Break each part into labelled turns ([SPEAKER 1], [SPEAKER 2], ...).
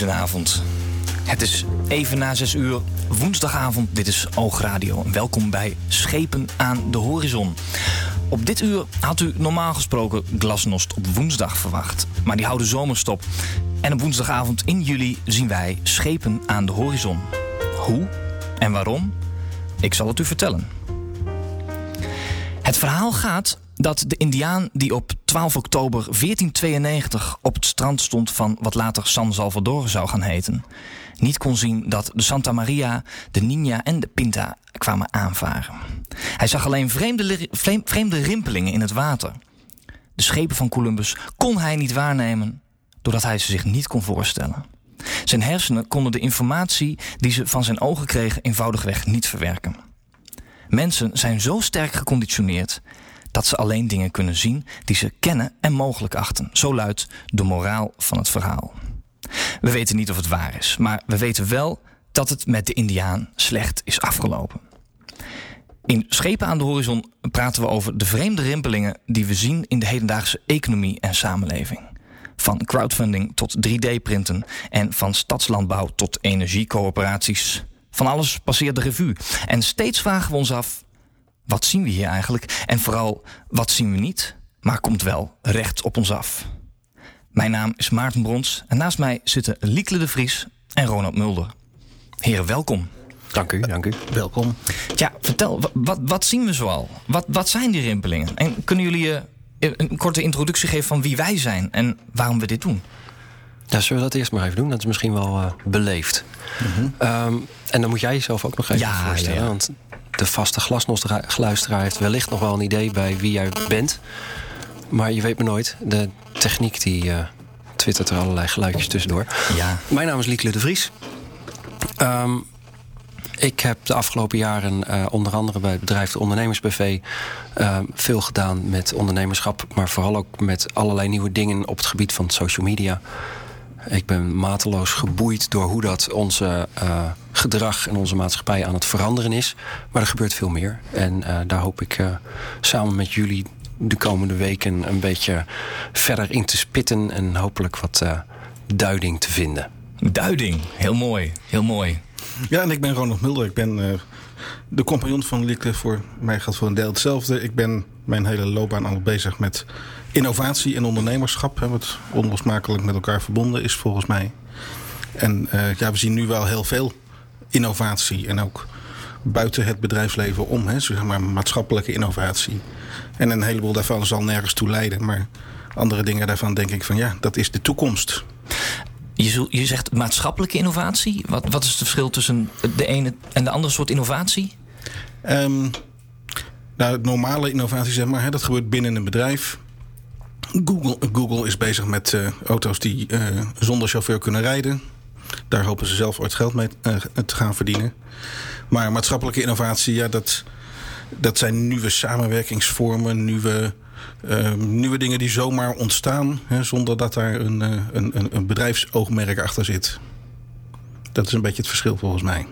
[SPEAKER 1] Goedenavond. Het is even na 6 uur, woensdagavond. Dit is Oogradio. Welkom bij Schepen aan de Horizon. Op dit uur had u normaal gesproken Glasnost op woensdag verwacht. Maar die houden zomerstop. En op woensdagavond in juli zien wij Schepen aan de Horizon. Hoe en waarom? Ik zal het u vertellen. Het verhaal gaat dat de Indiaan die op 12 oktober 1492 op het strand stond van wat later San Salvador zou gaan heten, niet kon zien dat de Santa Maria, de Nina en de Pinta kwamen aanvaren. Hij zag alleen vreemde, vreemde rimpelingen in het water. De schepen van Columbus kon hij niet waarnemen doordat hij ze zich niet kon voorstellen. Zijn hersenen konden de informatie die ze van zijn ogen kregen eenvoudigweg niet verwerken. Mensen zijn zo sterk geconditioneerd dat ze alleen dingen kunnen zien die ze kennen en mogelijk achten. Zo luidt de moraal van het verhaal. We weten niet of het waar is, maar we weten wel dat het met de Indiaan slecht is afgelopen. In Schepen aan de Horizon praten we over de vreemde rimpelingen die we zien in de hedendaagse economie en samenleving. Van crowdfunding tot 3D-printen en van stadslandbouw tot energiecoöperaties. Van alles passeert de revue. En steeds vragen we ons af: wat zien we hier eigenlijk? En vooral, wat zien we niet, maar komt wel recht op ons af? Mijn naam is Maarten Brons en naast mij zitten Liekle de Vries en Ronald Mulder. Heren, welkom.
[SPEAKER 2] Dank u, dank u.
[SPEAKER 3] Welkom.
[SPEAKER 1] Ja, vertel, wat, wat zien we zoal? Wat, wat zijn die rimpelingen? En kunnen jullie je een korte introductie geven van wie wij zijn en waarom we dit doen?
[SPEAKER 2] Ja, zullen we dat eerst maar even doen? Dat is misschien wel uh, beleefd. Mm -hmm. en dan moet jij jezelf ook nog even
[SPEAKER 1] ja,
[SPEAKER 2] voorstellen.
[SPEAKER 1] Ja.
[SPEAKER 2] Want de vaste glasnostluisteraar heeft wellicht nog wel een idee bij wie jij bent. Maar je weet me nooit. De techniek die uh, twittert er allerlei geluidjes tussendoor.
[SPEAKER 1] Ja.
[SPEAKER 2] Mijn naam is Liekle de Vries. Um, ik heb de afgelopen jaren uh, onder andere bij het bedrijf de Ondernemersbv uh, veel gedaan met ondernemerschap, maar vooral ook met allerlei nieuwe dingen op het gebied van social media. Ik ben mateloos geboeid door hoe dat onze uh, gedrag en onze maatschappij aan het veranderen is. Maar er gebeurt veel meer. En daar hoop ik samen met jullie de komende weken een beetje verder in te spitten en hopelijk wat duiding te vinden.
[SPEAKER 1] Duiding, heel mooi, heel mooi.
[SPEAKER 3] Ja, en ik ben Ronald Mulder. Ik ben uh, de compagnon van Lieke. Voor mij gaat voor een deel hetzelfde. Ik ben mijn hele loopbaan al bezig met innovatie en ondernemerschap. Hè, wat onlosmakelijk met elkaar verbonden is volgens mij. En uh, ja, we zien nu wel heel veel innovatie. En ook buiten het bedrijfsleven om. Hè, zeg maar maatschappelijke innovatie. En een heleboel daarvan zal nergens toe leiden. Maar andere dingen daarvan denk ik van ja, dat is de toekomst.
[SPEAKER 1] Je, je zegt maatschappelijke innovatie. Wat, wat is het verschil tussen de ene en de andere soort innovatie?
[SPEAKER 3] Um, nou, normale innovatie, zeg maar, hè, dat gebeurt binnen een bedrijf. Google, Google is bezig met uh, auto's die uh, zonder chauffeur kunnen rijden. Daar hopen ze zelf ooit geld mee uh, te gaan verdienen. Maar maatschappelijke innovatie, ja, dat, dat zijn nieuwe samenwerkingsvormen, nieuwe uh, nieuwe dingen die zomaar ontstaan hè, zonder dat daar een, een, een bedrijfsoogmerk achter zit. Dat is een beetje het verschil volgens mij.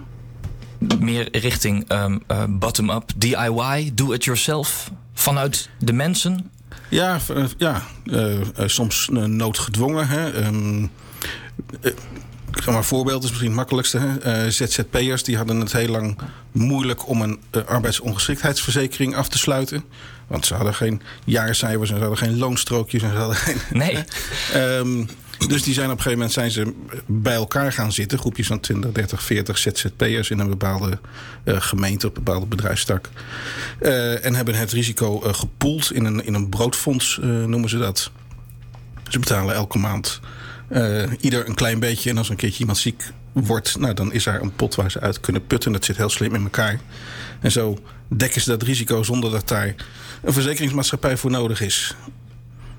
[SPEAKER 1] Meer richting uh, bottom-up, DIY, do-it-yourself, vanuit de mensen?
[SPEAKER 3] Ja, ja soms noodgedwongen. Hè. Um, ik zeg maar, voorbeeld is misschien het makkelijkste. Uh, ZZP'ers die hadden het heel lang moeilijk om een arbeidsongeschiktheidsverzekering af te sluiten. Want ze hadden geen jaarcijfers en ze hadden geen loonstrookjes. En ze hadden geen,
[SPEAKER 1] nee.
[SPEAKER 3] um, dus die zijn op een gegeven moment zijn ze bij elkaar gaan zitten. Groepjes van 20, 30, 40 ZZP'ers in een bepaalde uh, gemeente, op een bepaalde bedrijfstak. Uh, en hebben het risico uh, gepoeld in een, in een broodfonds, noemen ze dat. Ze betalen elke maand ieder een klein beetje. En als een keertje iemand ziek wordt, nou, dan is er een pot waar ze uit kunnen putten. Dat zit heel slim in elkaar. En zo dekken ze dat risico zonder dat daar een verzekeringsmaatschappij voor nodig is.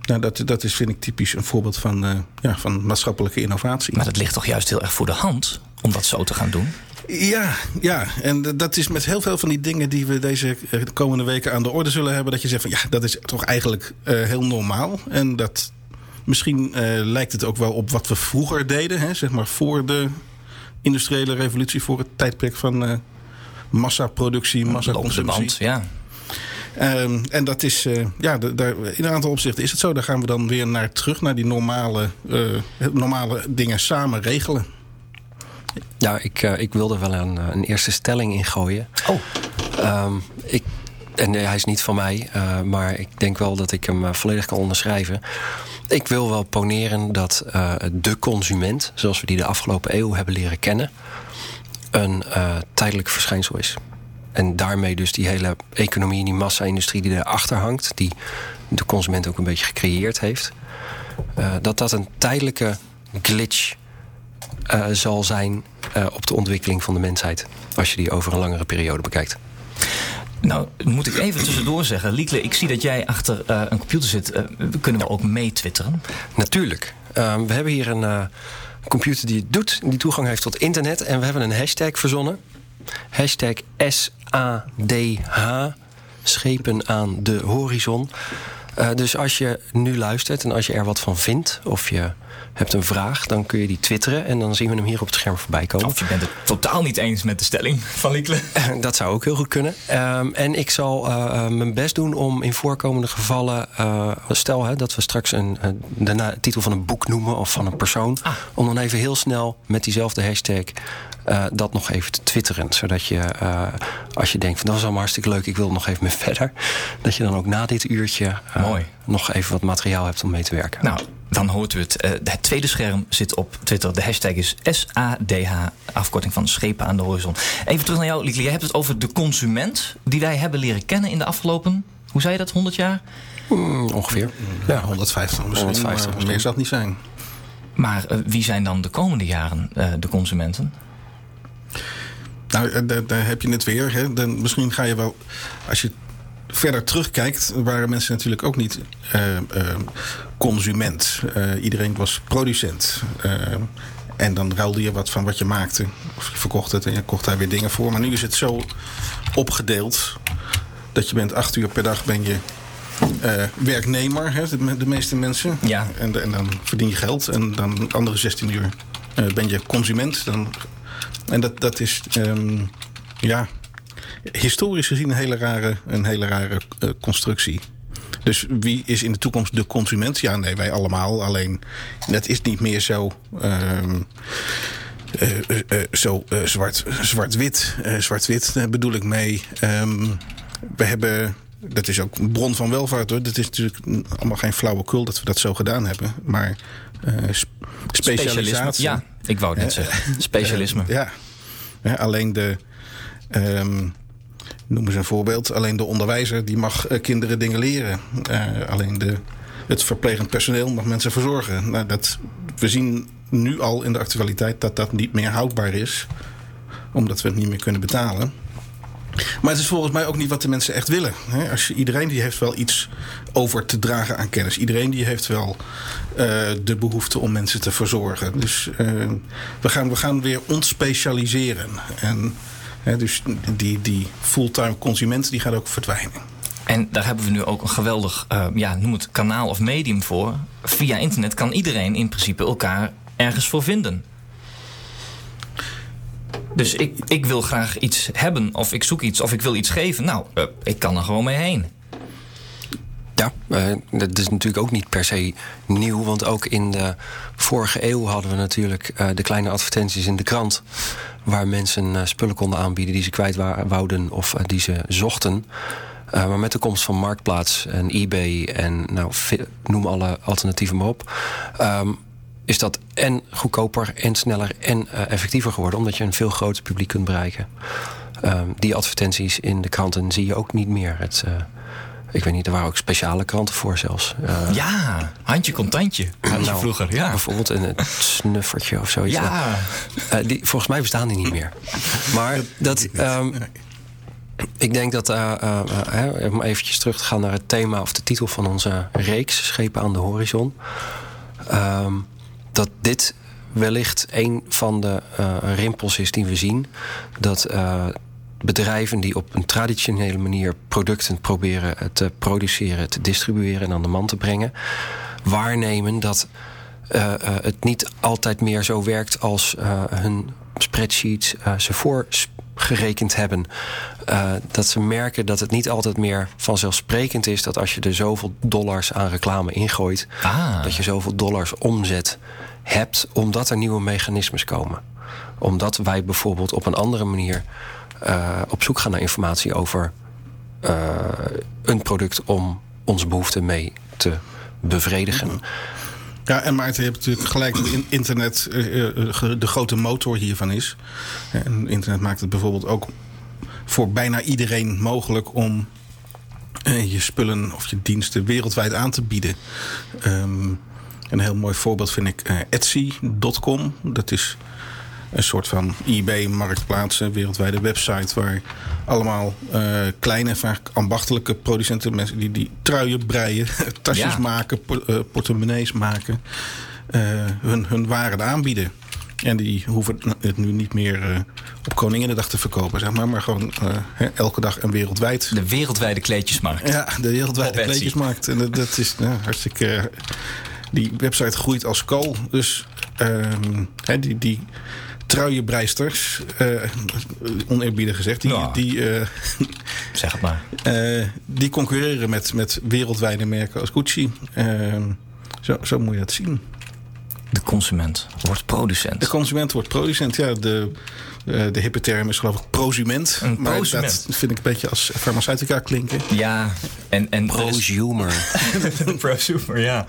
[SPEAKER 3] Nou, dat, dat is, vind ik, typisch een voorbeeld van, uh, ja, van maatschappelijke innovatie.
[SPEAKER 1] Maar dat ligt toch juist heel erg voor de hand om dat zo te gaan doen?
[SPEAKER 3] Ja, ja, en dat is met heel veel van die dingen die we deze de komende weken aan de orde zullen hebben. Dat je zegt van ja, dat is toch eigenlijk uh, heel normaal. En dat misschien uh, lijkt het ook wel op wat we vroeger deden, hè, zeg maar voor de industriële revolutie, voor het tijdperk van massaproductie, massaconsumptie.
[SPEAKER 1] ja.
[SPEAKER 3] Ehm, en dat is, uh, ja, daar, in een aantal opzichten is het zo. Daar gaan we dan weer naar terug, naar die normale, uh, normale dingen samen regelen.
[SPEAKER 2] Ja, ik, uh, ik wilde wel een, een eerste stelling ingooien.
[SPEAKER 1] Oh.
[SPEAKER 2] Um, ik, en hij is niet van mij, maar ik denk wel dat ik hem volledig kan onderschrijven. Ik wil wel poneren dat de consument, zoals we die de afgelopen eeuw hebben leren kennen, een tijdelijk verschijnsel is. En daarmee dus die hele economie en die massa-industrie die erachter hangt, die de consument ook een beetje gecreëerd heeft, uh, dat dat een tijdelijke glitch uh, zal zijn uh, op de ontwikkeling van de mensheid. Als je die over een langere periode bekijkt.
[SPEAKER 1] Nou, moet ik even tussendoor zeggen. Liekle, ik zie dat jij achter uh, een computer zit. Uh, kunnen we ook mee twitteren?
[SPEAKER 2] Natuurlijk. Uh, we hebben hier een computer die het doet, die toegang heeft tot internet. En we hebben een hashtag verzonnen. Hashtag SADH. Schepen aan de horizon. Uh, dus als je nu luistert en als je er wat van vindt, of je hebt een vraag, dan kun je die twitteren en dan zien we hem hier op het scherm voorbij komen.
[SPEAKER 1] Of je bent het totaal niet eens met de stelling van Liekle.
[SPEAKER 2] Dat zou ook heel goed kunnen. Um, en ik zal uh, mijn best doen om in voorkomende gevallen, uh, stel hè, dat we straks een, de titel van een boek noemen of van een persoon, ah. om dan even heel snel met diezelfde hashtag uh, dat nog even te twitteren. Zodat je, uh, als je denkt van dat was allemaal hartstikke leuk, ik wil nog even mee verder. Dat je dan ook na dit uurtje uh,
[SPEAKER 1] Mooi.
[SPEAKER 2] nog even wat materiaal hebt om mee te werken.
[SPEAKER 1] Nou, dan hoort u het. het tweede scherm zit op Twitter. De hashtag is SADH, afkorting van schepen aan de horizon. Even terug naar jou, Liekle. Jij hebt het over de consument die wij hebben leren kennen in de afgelopen, hoe zei je dat, 100 jaar?
[SPEAKER 2] Mm, ongeveer.
[SPEAKER 3] Ja, 150 misschien. 150 maar meer zal het niet zijn.
[SPEAKER 1] Maar wie zijn dan de komende jaren de consumenten?
[SPEAKER 3] Nou, daar, daar, heb je het weer. Hè. Dan, misschien ga je wel, als je verder terugkijkt, waren mensen natuurlijk ook niet uh, uh, consument. Uh, iedereen was producent. en dan ruilde je wat van wat je maakte. Of je verkocht het en je kocht daar weer dingen voor. Maar nu is het zo opgedeeld dat je bent acht uur per dag ben je werknemer, hè, de, de, meeste mensen.
[SPEAKER 1] Ja.
[SPEAKER 3] En, en, dan verdien je geld. En dan andere 16 uur ben je consument. Dan en dat, dat is, um, ja, historisch gezien een hele rare, een hele rare uh, constructie. Dus wie is in de toekomst de consument? Ja, nee, wij allemaal. Alleen, dat is niet meer zo... Um, uh, uh, zo zwart, zwart-wit. zwart-wit bedoel ik mee. Um, we hebben dat is ook een bron van welvaart hoor. Dat is natuurlijk allemaal geen flauwekul dat we dat zo gedaan hebben. Maar uh, specialisatie.
[SPEAKER 1] Ja, ik wou het net zeggen. Specialisme.
[SPEAKER 3] ja. ja. Alleen de. Um, noem eens een voorbeeld. Alleen de onderwijzer die mag uh, kinderen dingen leren. Uh, alleen de, het verplegend personeel mag mensen verzorgen. Nou, dat, we zien nu al in de actualiteit dat dat niet meer houdbaar is. Omdat we het niet meer kunnen betalen. Maar het is volgens mij ook niet wat de mensen echt willen. Als je, iedereen die heeft wel iets over te dragen aan kennis. Iedereen die heeft wel uh, de behoefte om mensen te verzorgen. Dus uh, we, gaan, we gaan weer ontspecialiseren. En hè, dus die, die fulltime consument die gaat ook verdwijnen.
[SPEAKER 1] En daar hebben we nu ook een geweldig, uh, ja, noem het kanaal of medium voor. Via internet kan iedereen in principe elkaar ergens voor vinden. Dus ik, ik wil graag iets hebben, of ik zoek iets, of ik wil iets geven. Nou, ik kan er gewoon mee heen.
[SPEAKER 2] Ja, uh, dat is natuurlijk ook niet per se nieuw. Want ook in de vorige eeuw hadden we natuurlijk uh, de kleine advertenties in de krant. Waar mensen spullen konden aanbieden die ze kwijt wouden of die ze zochten. maar met de komst van Marktplaats en eBay en nou, noem alle alternatieven maar op. Um, is dat en goedkoper en sneller en effectiever geworden, omdat je een veel groter publiek kunt bereiken. Uh, die advertenties in de kranten zie je ook niet meer. Het, uh, ik weet niet, er waren ook speciale kranten voor zelfs.
[SPEAKER 1] ja, handje contantje. Nou, vroeger, ja.
[SPEAKER 2] Bijvoorbeeld een snuffertje of zoiets.
[SPEAKER 1] Ja.
[SPEAKER 2] die, volgens mij bestaan die niet meer. Maar dat. Um, ik denk dat, uh, om eventjes terug te gaan naar het thema of de titel van onze reeks, Schepen aan de Horizon. Um, dat dit wellicht een van de rimpels is die we zien. Dat bedrijven die op een traditionele manier producten proberen te produceren, te distribueren en aan de man te brengen, waarnemen dat uh, het niet altijd meer zo werkt als hun spreadsheets ze voor gerekend hebben. Dat ze merken dat het niet altijd meer vanzelfsprekend is dat als je er zoveel dollars aan reclame ingooit,
[SPEAKER 1] Ah.
[SPEAKER 2] dat je zoveel dollars omzet hebt, omdat er nieuwe mechanismes komen. Omdat wij bijvoorbeeld op een andere manier uh, op zoek gaan naar informatie over uh, een product om onze behoeften mee te bevredigen.
[SPEAKER 3] Ja, en Maarten, je hebt natuurlijk gelijk dat internet uh, de grote motor hiervan is. En internet maakt het bijvoorbeeld ook voor bijna iedereen mogelijk om je spullen of je diensten wereldwijd aan te bieden. Um, een heel mooi voorbeeld vind ik Etsy.com. Dat is een soort van eBay-marktplaats, een wereldwijde website waar allemaal uh, kleine, vaak ambachtelijke producenten, mensen die, die truien breien, tasjes ja. maken, uh, portemonnees maken, uh, hun, hun waren aanbieden. En die hoeven het nu niet meer op Koninginnedag te verkopen, zeg maar. Maar gewoon elke dag en wereldwijd.
[SPEAKER 1] De wereldwijde kleedjesmarkt.
[SPEAKER 3] Ja, de wereldwijde kleedjesmarkt. En dat, dat is nou, hartstikke... die website groeit als kool. Dus um, die... die truienbreisters, uh, oneerbiedig gezegd, die, die, uh,
[SPEAKER 1] zeg het maar.
[SPEAKER 3] Uh, die concurreren met, met wereldwijde merken als Gucci. zo, zo moet je het zien.
[SPEAKER 1] De consument wordt producent.
[SPEAKER 3] De consument wordt producent, ja. De, de hippe term is geloof ik prosument.
[SPEAKER 1] Een
[SPEAKER 3] maar
[SPEAKER 1] prosument.
[SPEAKER 3] dat vind ik een beetje als farmaceutica klinken.
[SPEAKER 1] Ja, en... en
[SPEAKER 2] prosumer.
[SPEAKER 1] prosumer, ja.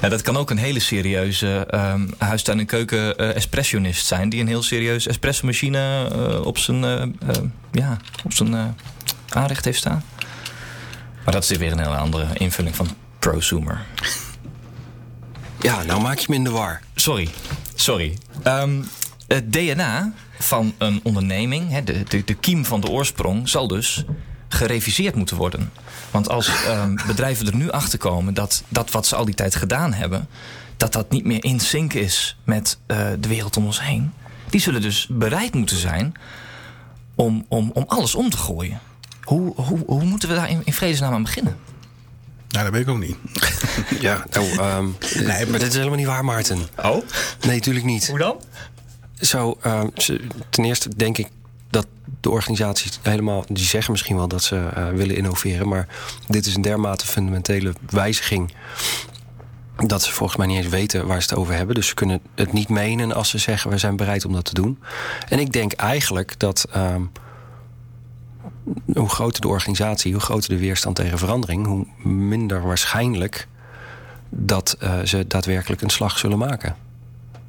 [SPEAKER 1] ja. Dat kan ook een hele serieuze um, huistuin- en keuken uh, espressionist zijn... die een heel serieus espressomachine uh, op zijn, uh, ja, op zijn aanrecht heeft staan. Maar dat is weer een hele andere invulling van prosumer.
[SPEAKER 2] Ja, nou maak je me in de war.
[SPEAKER 1] Sorry, sorry. Um, het DNA van een onderneming, de, de, de kiem van de oorsprong, zal dus gereviseerd moeten worden. Want als um, bedrijven er nu achter komen dat dat wat ze al die tijd gedaan hebben, dat dat niet meer in sync is met uh, de wereld om ons heen, die zullen dus bereid moeten zijn om, om, om alles om te gooien. Hoe, hoe, hoe moeten we daar in, in vredesnaam aan beginnen?
[SPEAKER 3] Nou, dat weet ik ook niet.
[SPEAKER 2] ja, nou, um, nee, maar dit is helemaal niet waar, Maarten.
[SPEAKER 1] Oh?
[SPEAKER 2] Nee, natuurlijk niet.
[SPEAKER 1] Hoe dan?
[SPEAKER 2] Zo, uh, ten eerste denk ik dat de organisaties helemaal, die zeggen misschien wel dat ze uh, willen innoveren, maar dit is een dermate fundamentele wijziging dat ze volgens mij niet eens weten waar ze het over hebben. Dus ze kunnen het niet menen als ze zeggen we zijn bereid om dat te doen. En ik denk eigenlijk dat um, hoe groter de organisatie, hoe groter de weerstand tegen verandering, hoe minder waarschijnlijk dat uh, ze daadwerkelijk een slag zullen maken.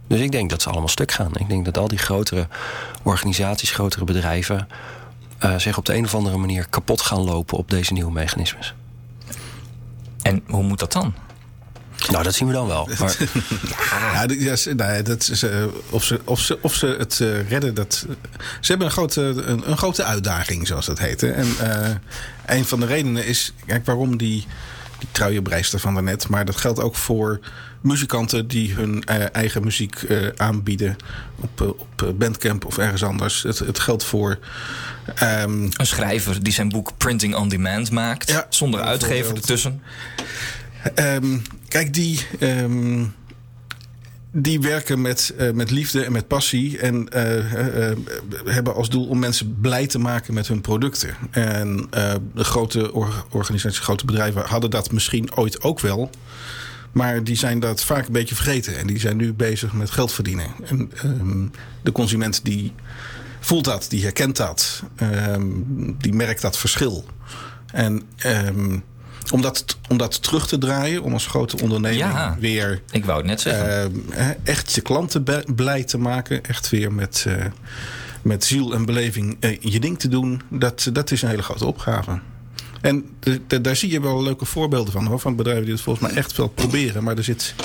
[SPEAKER 2] Dus ik denk dat ze allemaal stuk gaan. Ik denk dat al die grotere organisaties, grotere bedrijven... Uh, zich op de een of andere manier kapot gaan lopen op deze nieuwe mechanismes.
[SPEAKER 1] En hoe moet dat dan?
[SPEAKER 2] Nou, dat zien we dan wel. Maar...
[SPEAKER 3] ja, ja, nee, dat is, uh, of, ze, of, ze, of ze het uh, redden, dat, ze hebben een grote, een, een, grote uitdaging, zoals dat heet. En een van de redenen is, kijk, waarom die, die truienbreister van daarnet... maar dat geldt ook voor muzikanten die hun uh, eigen muziek uh, aanbieden op, uh, op Bandcamp of ergens anders. Het, het geldt voor. Um,
[SPEAKER 1] een schrijver die zijn boek Printing on Demand maakt,
[SPEAKER 3] ja,
[SPEAKER 1] zonder uitgever ertussen.
[SPEAKER 3] Um, kijk, die. Um, die werken met, uh, met liefde en met passie. En uh, uh, hebben als doel om mensen blij te maken met hun producten. En de grote or organisaties, grote bedrijven hadden dat misschien ooit ook wel. Maar die zijn dat vaak een beetje vergeten. En die zijn nu bezig met geld verdienen. En um, de consument die voelt dat, die herkent dat. Um, die merkt dat verschil. En um, om, dat, om dat terug te draaien, om als grote onderneming
[SPEAKER 1] ja,
[SPEAKER 3] weer...
[SPEAKER 1] Ik wou het net zeggen.
[SPEAKER 3] echt je klanten blij te maken. Echt weer met, uh, met ziel en beleving uh, je ding te doen. Dat, dat is een hele grote opgave. En de, de, daar zie je wel leuke voorbeelden van. Hoor, van bedrijven die het volgens mij echt wel proberen. Maar er zit,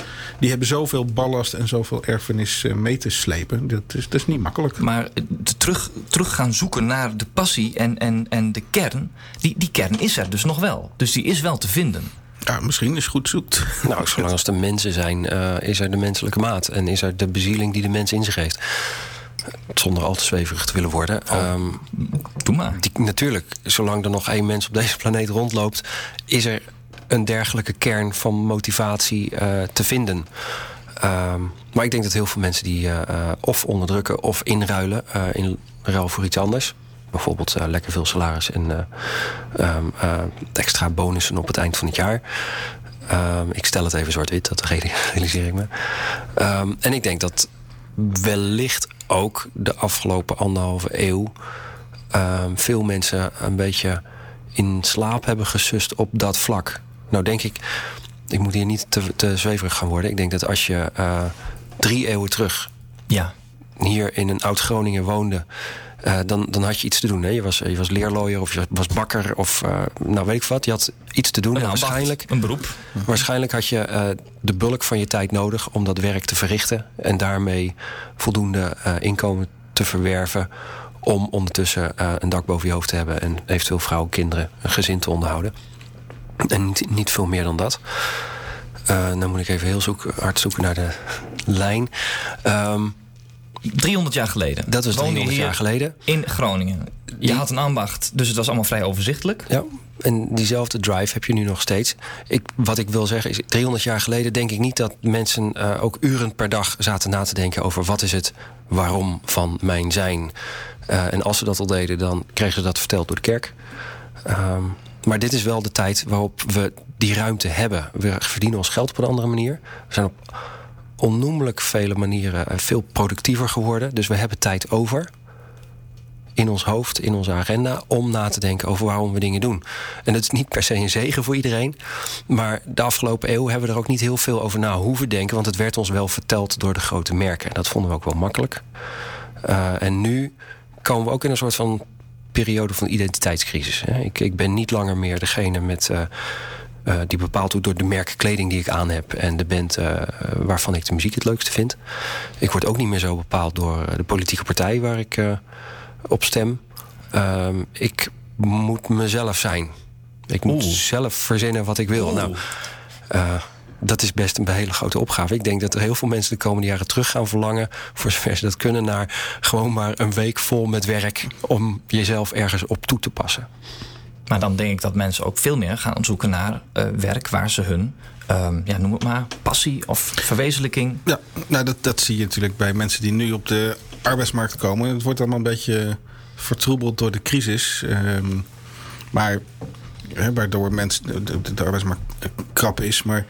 [SPEAKER 3] die hebben zoveel ballast en zoveel erfenis uh, mee te slepen. Dat is, dat is niet makkelijk.
[SPEAKER 1] Maar terug, terug gaan zoeken naar de passie en, en, en de kern. Die, die kern is er dus nog wel. Dus die is wel te vinden.
[SPEAKER 3] Ja, misschien is goed zoekt.
[SPEAKER 2] Nou, zolang als er mensen zijn, uh, is er de menselijke maat. En is er de bezieling die de mens in zich heeft. Zonder al te zweverig te willen worden.
[SPEAKER 1] Oh, um, doe maar.
[SPEAKER 2] Die, natuurlijk, zolang er nog één mens op deze planeet rondloopt, is er een dergelijke kern van motivatie uh, te vinden. Um, maar ik denk dat heel veel mensen die uh, of onderdrukken of inruilen in ruil voor iets anders. Bijvoorbeeld lekker veel salaris en ehm, extra bonussen op het eind van het jaar. Ehm, ik stel het even zwart-wit, dat realiseer ik me. Ehm, en ik denk dat wellicht ook de afgelopen anderhalve eeuw ehm, veel mensen een beetje in slaap hebben gesust op dat vlak. Nou, denk ik, ik moet hier niet te, te zweverig gaan worden. Ik denk dat als je uh, drie eeuwen terug
[SPEAKER 1] ja.
[SPEAKER 2] hier in een oud Groningen woonde uh, dan, dan had je iets te doen. Hè? Je, was, je was leerlooier of je was bakker of uh, nou weet ik wat. Je had iets te doen.
[SPEAKER 1] Een,
[SPEAKER 2] waarschijnlijk,
[SPEAKER 1] een beroep.
[SPEAKER 2] Waarschijnlijk had je uh, de bulk van je tijd nodig om dat werk te verrichten. En daarmee voldoende inkomen te verwerven. Om ondertussen een dak boven je hoofd te hebben. En eventueel vrouwen, kinderen, een gezin te onderhouden. En niet, niet veel meer dan dat. Dan moet ik even heel zoek, hard zoeken naar de lijn. Um,
[SPEAKER 1] 300 jaar geleden.
[SPEAKER 2] Dat was 300 jaar geleden.
[SPEAKER 1] In Groningen. Je had een ambacht, dus het was allemaal vrij overzichtelijk.
[SPEAKER 2] Ja, en diezelfde drive heb je nu nog steeds. Ik, wat ik wil zeggen is, 300 jaar geleden denk ik niet dat mensen uh, ook uren per dag zaten na te denken over wat is het waarom van mijn zijn. Uh, en als ze dat al deden, dan kregen ze dat verteld door de kerk. Um, maar dit is wel de tijd waarop we die ruimte hebben. We verdienen ons geld op een andere manier. We zijn op onnoemelijk vele manieren eh, veel productiever geworden. Dus we hebben tijd over in ons hoofd, in onze agenda, om na te denken over waarom we dingen doen. En dat is niet per se een zegen voor iedereen. Maar de afgelopen eeuw hebben we er ook niet heel veel over na hoeven denken. Want het werd ons wel verteld door de grote merken. Dat vonden we ook wel makkelijk. Uh, en nu komen we ook in een soort van periode van identiteitscrisis. Ik, ik ben niet langer meer degene met. Uh, uh, die bepaald wordt door de merk kleding die ik aan heb en de band uh, waarvan ik de muziek het leukste vind. Ik word ook niet meer zo bepaald door de politieke partij waar ik uh, op stem. Ehm, ik moet mezelf zijn. Ik moet Oeh. zelf verzinnen wat ik wil. Oeh. Nou, dat is best een hele grote opgave. Ik denk dat er heel veel mensen de komende jaren terug gaan verlangen, voor zover ze dat kunnen, naar gewoon maar een week vol met werk om jezelf ergens op toe te passen.
[SPEAKER 1] Maar dan denk ik dat mensen ook veel meer gaan zoeken naar uh, werk waar ze hun, um, ja, noem het maar, passie of verwezenlijking.
[SPEAKER 3] Ja, nou dat, dat zie je natuurlijk bij mensen die nu op de arbeidsmarkt komen. Het wordt allemaal een beetje vertroebeld door de crisis. Um, maar waardoor mensen, de, de, arbeidsmarkt krap is. Maar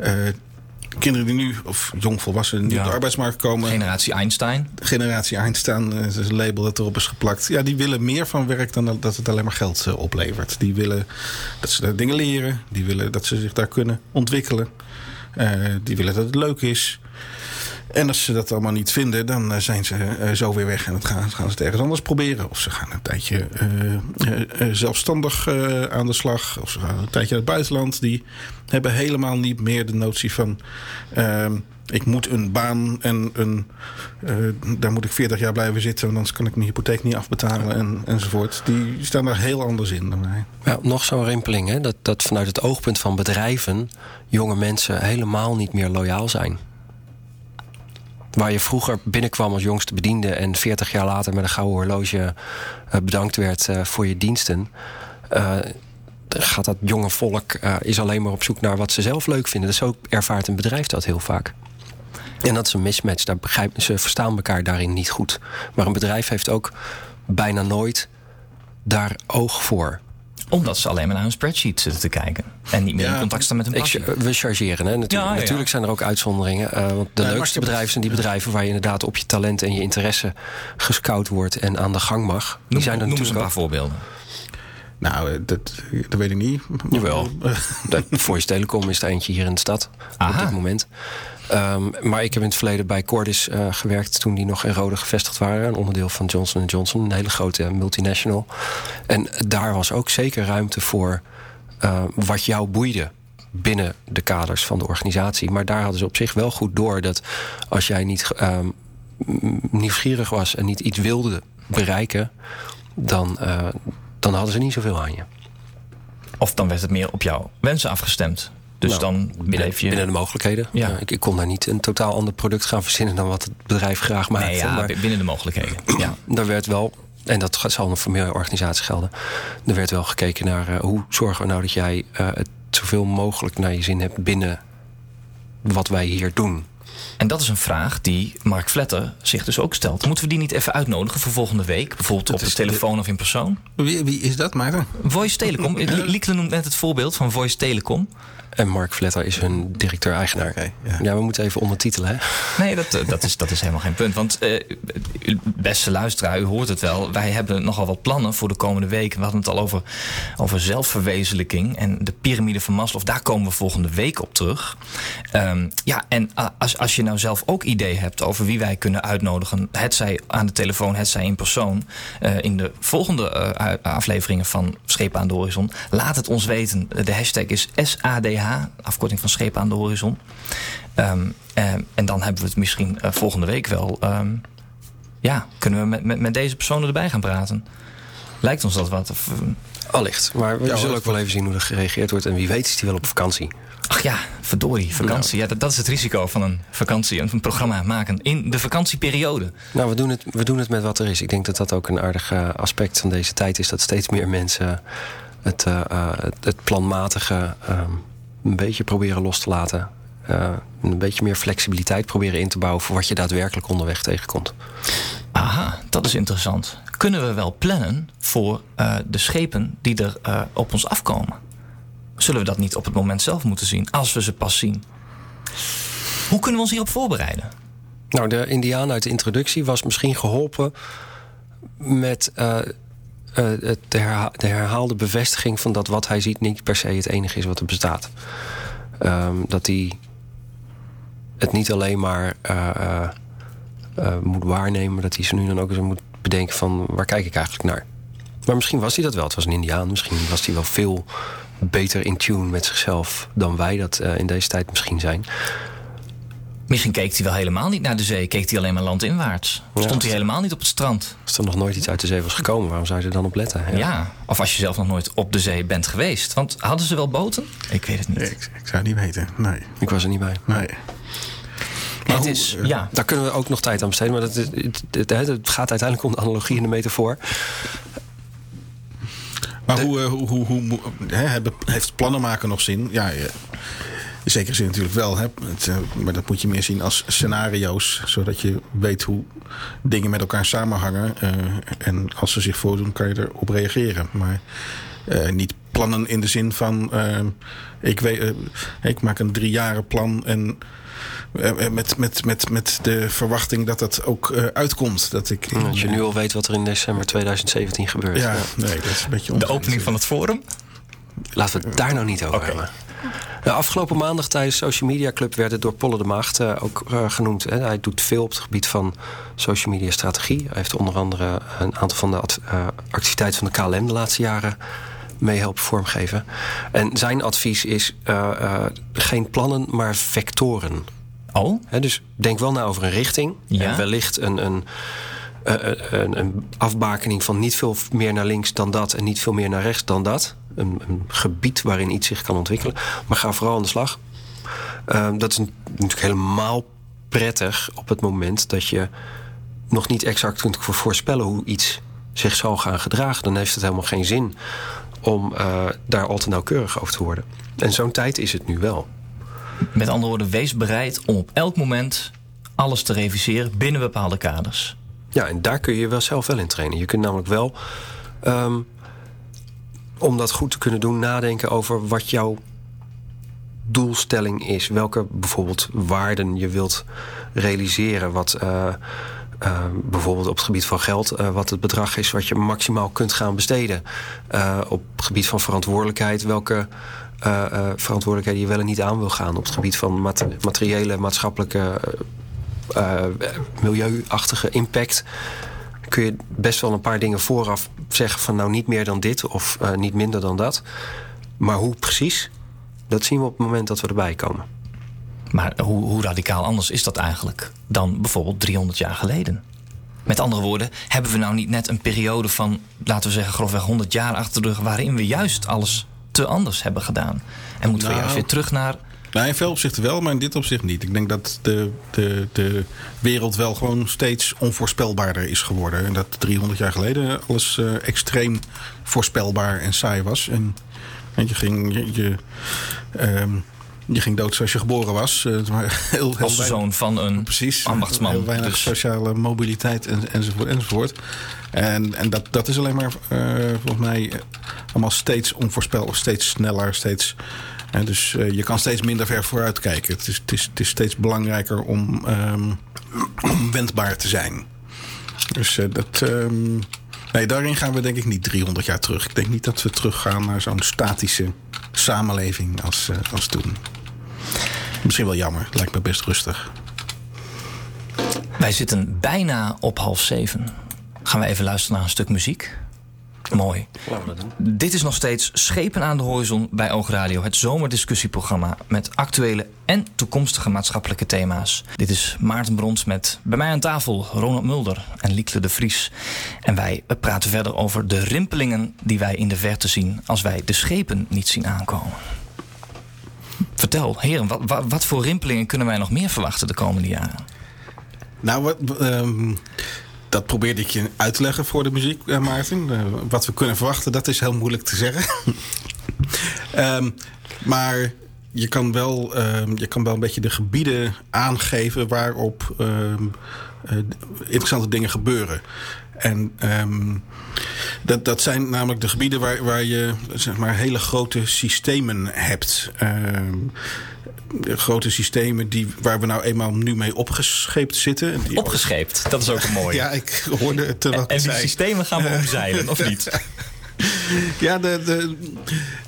[SPEAKER 3] uh, kinderen die nu, of jongvolwassenen, die ja. op de arbeidsmarkt komen.
[SPEAKER 1] Generatie Einstein.
[SPEAKER 3] Generatie Einstein, dat is een label dat erop is geplakt. Ja, die willen meer van werk dan dat het alleen maar geld uh, oplevert. Die willen dat ze daar dingen leren. Die willen dat ze zich daar kunnen ontwikkelen. Uh, die willen dat het leuk is. En als ze dat allemaal niet vinden, dan zijn ze uh, zo weer weg en dan gaan, gaan, ze het ergens anders proberen. Of ze gaan een tijdje uh, zelfstandig aan de slag. Of ze gaan een tijdje naar het buitenland. Die hebben helemaal niet meer de notie van. Ehm, ik moet een baan en een, daar moet ik 40 jaar blijven zitten, want anders kan ik mijn hypotheek niet afbetalen en, enzovoort. Die staan daar heel anders in dan wij.
[SPEAKER 2] Nog zo'n rimpeling, hè? Dat, dat vanuit het oogpunt van bedrijven jonge mensen helemaal niet meer loyaal zijn. Waar je vroeger binnenkwam als jongste bediende en 40 jaar later met een gouden horloge uh, bedankt werd uh, voor je diensten. Uh, gaat dat jonge volk is alleen maar op zoek naar wat ze zelf leuk vinden. Dus zo ervaart een bedrijf dat heel vaak. En dat is een mismatch. Daar begrijpen, ze verstaan elkaar daarin niet goed. Maar een bedrijf heeft ook bijna nooit daar oog voor
[SPEAKER 1] omdat ze alleen maar naar hun spreadsheet zitten te kijken. En niet meer in contact staan met hun passie.
[SPEAKER 2] We chargeren, hè? Natuurlijk, natuurlijk zijn er ook uitzonderingen. Uh, want de leukste bedrijven zijn die bedrijven waar je inderdaad op je talent en je interesse gescout wordt en aan de gang mag. Die
[SPEAKER 1] noem,
[SPEAKER 2] zijn er
[SPEAKER 1] noem
[SPEAKER 2] natuurlijk
[SPEAKER 1] eens een paar voorbeelden.
[SPEAKER 3] Nou, eh, dat, dat weet ik niet.
[SPEAKER 2] Jawel. Voice Telecom is er eentje hier in de stad Aha. op dit moment. Um, maar ik heb in het verleden bij Cordis uh, gewerkt toen die nog in Rode gevestigd waren. Een onderdeel van Johnson Johnson, een hele grote multinational. En daar was ook zeker ruimte voor uh, wat jou boeide binnen de kaders van de organisatie. Maar daar hadden ze op zich wel goed door dat als jij niet um, nieuwsgierig was en niet iets wilde bereiken, dan, uh, dan hadden ze niet zoveel aan je.
[SPEAKER 1] Of dan werd het meer op jouw wensen afgestemd. Dus nou, dan bleef je...
[SPEAKER 2] Binnen de mogelijkheden. Ja. ja ik, ik, kon daar niet een totaal ander product gaan verzinnen... dan wat het bedrijf graag maakte.
[SPEAKER 1] Nee, ja, maar binnen de mogelijkheden. Ja.
[SPEAKER 2] Daar werd wel, en dat zal voor meer organisaties gelden... er werd wel gekeken naar uh, hoe zorgen we nou dat jij uh, het zoveel mogelijk naar je zin hebt... binnen wat wij hier doen.
[SPEAKER 1] En dat is een vraag die Mark Vletter zich dus ook stelt. Moeten we die niet even uitnodigen voor volgende week? Bijvoorbeeld op de telefoon of in persoon?
[SPEAKER 3] Wie, wie is dat, Maarten?
[SPEAKER 1] Voice Telecom. Liekle noemt net het voorbeeld van Voice Telecom.
[SPEAKER 2] En Mark Vletter is hun directeur-eigenaar. ja. we moeten even ondertitelen. Hè?
[SPEAKER 1] Nee, dat, eh, dat, is, dat is helemaal geen punt. Want uh, beste luisteraar, u hoort het wel. Wij hebben nogal wat plannen voor de komende weken. We hadden het al over, over zelfverwezenlijking en de piramide van Maslow. Daar komen we volgende week op terug. Um, ja, en als, als je nou zelf ook idee hebt over wie wij kunnen uitnodigen, het zij aan de telefoon, het zij in persoon, uh, in de volgende uh, afleveringen van Schepen aan de Horizon, laat het ons weten. De hashtag is SADH afkorting van schepen aan de horizon. Um, en dan hebben we het misschien uh, volgende week wel. Um, ja, kunnen we met, met, met, deze personen erbij gaan praten? Lijkt ons dat wat? Of, uh,
[SPEAKER 2] Allicht. Maar we ja, zullen ook wel even zien hoe er gereageerd wordt. En wie weet is die wel op vakantie.
[SPEAKER 1] Ach ja, verdorie, vakantie. Ja, dat, dat, is het risico van een vakantie. Een programma maken in de vakantieperiode.
[SPEAKER 2] Nou, we doen, het, we doen het met wat er is. Ik denk dat dat ook een aardig uh, aspect van deze tijd is. Dat steeds meer mensen het, uh, het, het planmatige um, een beetje proberen los te laten. Uh, een beetje meer flexibiliteit proberen in te bouwen voor wat je daadwerkelijk onderweg tegenkomt.
[SPEAKER 1] Aha, dat is interessant. Kunnen we wel plannen voor uh, de schepen die er uh, op ons afkomen? Zullen we dat niet op het moment zelf moeten zien, als we ze pas zien? Hoe kunnen we ons hierop voorbereiden?
[SPEAKER 2] Nou, de Indiaan uit de introductie was misschien geholpen met de, herha de, herhaalde bevestiging van dat wat hij ziet niet per se het enige is wat er bestaat. Um, dat hij het niet alleen maar uh, uh, moet waarnemen, dat hij ze nu dan ook eens moet bedenken van waar kijk ik eigenlijk naar. Maar misschien was hij dat wel. Het was een Indiaan. Misschien was hij wel veel beter in tune met zichzelf dan wij dat in deze tijd misschien zijn.
[SPEAKER 1] Misschien keek hij wel helemaal niet naar de zee. Keek hij alleen maar landinwaarts. Stond hij helemaal niet op het strand.
[SPEAKER 2] Als er nog nooit iets uit de zee was gekomen, waarom zou je er dan op letten?
[SPEAKER 1] Ja. ja. of als je zelf nog nooit op de zee bent geweest. Want hadden ze wel boten? Ik weet het niet.
[SPEAKER 3] Nee, ik, ik, zou het niet weten. Nee.
[SPEAKER 2] Ik was er niet bij.
[SPEAKER 3] Nee.
[SPEAKER 1] Maar het is, ja.
[SPEAKER 2] Daar kunnen we ook nog tijd aan besteden. Maar het, het, het, het gaat uiteindelijk om de analogie en de metafoor.
[SPEAKER 3] Maar de, hoe, hoe, hoe, hoe, heeft plannen maken nog zin? Ja, in zekere zin natuurlijk wel. Hè? Het, uh, maar dat moet je meer zien als scenario's. Zodat je weet hoe dingen met elkaar samenhangen. Uh, en als ze zich voordoen, kan je erop reageren. Maar uh, niet plannen in de zin van... ik, weet, ik maak een driejaren plan en... met, met, met, met de verwachting dat dat ook uitkomt. Dat ik,
[SPEAKER 2] Als je nu al weet wat er in december 2017 gebeurt.
[SPEAKER 3] Ja, ja. nee, dat is een beetje
[SPEAKER 1] De opening van het forum?
[SPEAKER 2] Laten we het daar nou niet over okay. hebben. De afgelopen maandag tijdens Social Media Club werd het door Polle de Maagd uh, ook uh, genoemd. Hè. Hij doet veel op het gebied van social media strategie. Hij heeft onder andere een aantal van de uh, activiteiten van de KLM de laatste jaren mee helpen vormgeven. En zijn advies is geen plannen, maar vectoren.
[SPEAKER 1] Oh?
[SPEAKER 2] Hè, dus denk wel na over een richting.
[SPEAKER 1] Ja.
[SPEAKER 2] En wellicht een, een een, een, afbakening van niet veel meer naar links dan dat en niet veel meer naar rechts dan dat. Een, een gebied waarin iets zich kan ontwikkelen. Maar ga vooral aan de slag. Uh, dat is natuurlijk helemaal prettig op het moment dat je nog niet exact kunt voorspellen hoe iets zich zal gaan gedragen. Dan heeft het helemaal geen zin om uh, daar al te nauwkeurig over te worden. En zo'n tijd is het nu wel.
[SPEAKER 1] Met andere woorden, wees bereid om op elk moment alles te reviseren binnen bepaalde kaders.
[SPEAKER 2] Ja, en daar kun je wel zelf wel in trainen. Je kunt namelijk wel, um, om dat goed te kunnen doen, nadenken over wat jouw doelstelling is. Welke bijvoorbeeld waarden je wilt realiseren. Wat uh, uh, bijvoorbeeld op het gebied van geld, uh, wat het bedrag is wat je maximaal kunt gaan besteden. op het gebied van verantwoordelijkheid, welke verantwoordelijkheden je wel en niet aan wil gaan. Op het gebied van materiële, maatschappelijke milieuachtige impact kun je best wel een paar dingen vooraf zeggen van nou niet meer dan dit of uh, niet minder dan dat. Maar hoe precies, dat zien we op het moment dat we erbij komen.
[SPEAKER 1] Maar hoe, hoe radicaal anders is dat eigenlijk dan bijvoorbeeld 300 jaar geleden? Met andere woorden, hebben we nou niet net een periode van, laten we zeggen, grofweg 100 jaar achter de rug, waarin we juist alles te anders hebben gedaan? En moeten nou, we juist weer terug naar
[SPEAKER 3] nou, in veel opzichten wel, maar in dit opzicht niet. Ik denk dat de, de, de wereld wel gewoon steeds onvoorspelbaarder is geworden. En dat 300 jaar geleden alles uh, extreem voorspelbaar en saai was. En, en je ging. Je, je, um, je ging dood zoals je geboren was. Uh, maar
[SPEAKER 1] heel, heel Als zoon van een
[SPEAKER 3] precies,
[SPEAKER 1] ambachtsman.
[SPEAKER 3] Heel weinig dus. sociale mobiliteit en, enzovoort. enzovoort. En, en dat, dat is alleen maar uh, volgens mij allemaal steeds onvoorspelbaar, steeds sneller, steeds. Dus je kan steeds minder ver vooruit kijken. Het is, het is, het is steeds belangrijker om, om wendbaar te zijn. Dus dat. Um, Nee, daarin gaan we denk ik niet 300 jaar terug. Ik denk niet dat we teruggaan naar zo'n statische samenleving als, uh, als toen. Misschien wel jammer. Lijkt me best rustig.
[SPEAKER 1] Wij zitten bijna op half zeven. Gaan we even luisteren naar een stuk muziek? Mooi. Dit is nog steeds Schepen aan de Horizon bij Oogradio. Het zomerdiscussieprogramma met actuele en toekomstige maatschappelijke thema's. Dit is Maarten Brons met bij mij aan tafel Ronald Mulder en Liekle de Vries. En wij praten verder over de rimpelingen die wij in de verte zien... als wij de schepen niet zien aankomen. Vertel, heren, wat, wat, voor rimpelingen kunnen wij nog meer verwachten de komende jaren?
[SPEAKER 3] Nou, wat, um, dat probeerde ik je uit te leggen voor de muziek, uh, Maarten. Uh, wat we kunnen verwachten, dat is heel moeilijk te zeggen. um, maar je kan, wel, um, je kan wel een beetje de gebieden aangeven waarop um, uh, interessante dingen gebeuren. En dat, dat zijn namelijk de gebieden waar, waar je zeg maar, hele grote systemen hebt grote systemen die, waar we nou eenmaal nu mee opgescheept zitten.
[SPEAKER 1] Die opgescheept, dat is ook een mooie.
[SPEAKER 3] ja, ik hoorde het
[SPEAKER 1] En, en die systemen gaan we omzeilen, of niet?
[SPEAKER 3] ja, de, de,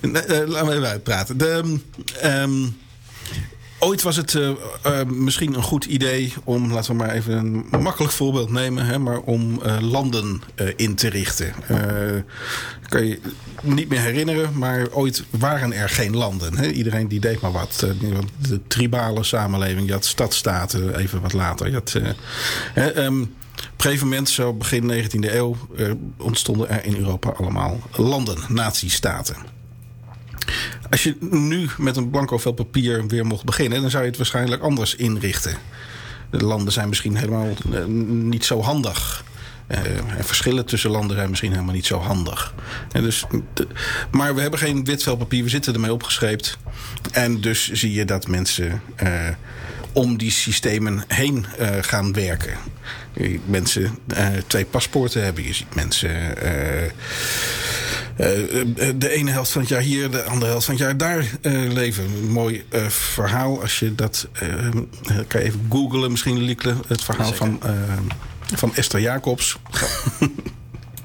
[SPEAKER 3] de, laten we even uitpraten. De, um, Ooit was het uh, uh, misschien een goed idee om, laten we maar even een makkelijk voorbeeld nemen, hè, maar om uh, landen in te richten. kan je niet meer herinneren, maar ooit waren er geen landen. Hè? Iedereen die deed maar wat. de tribale samenleving, je had stadstaten even wat later. Je had, um, op een gegeven moment, zo begin 19e eeuw, ontstonden er in Europa allemaal landen, natiestaten. Als je nu met een blanco vel papier weer mocht beginnen, dan zou je het waarschijnlijk anders inrichten. De landen zijn misschien helemaal eh, niet zo handig. Uh, en verschillen tussen landen zijn misschien helemaal niet zo handig. En dus, maar we hebben geen wit vel papier, we zitten ermee opgeschreven. En dus zie je dat mensen uh, om die systemen heen gaan werken. Mensen twee paspoorten hebben. Je ziet mensen eh, eh, de ene helft van het jaar hier, de andere helft van het jaar daar uh, leven. Een mooi verhaal. Als je dat. kan je even googlen, misschien Liekle. Het verhaal van, van Esther Jacobs.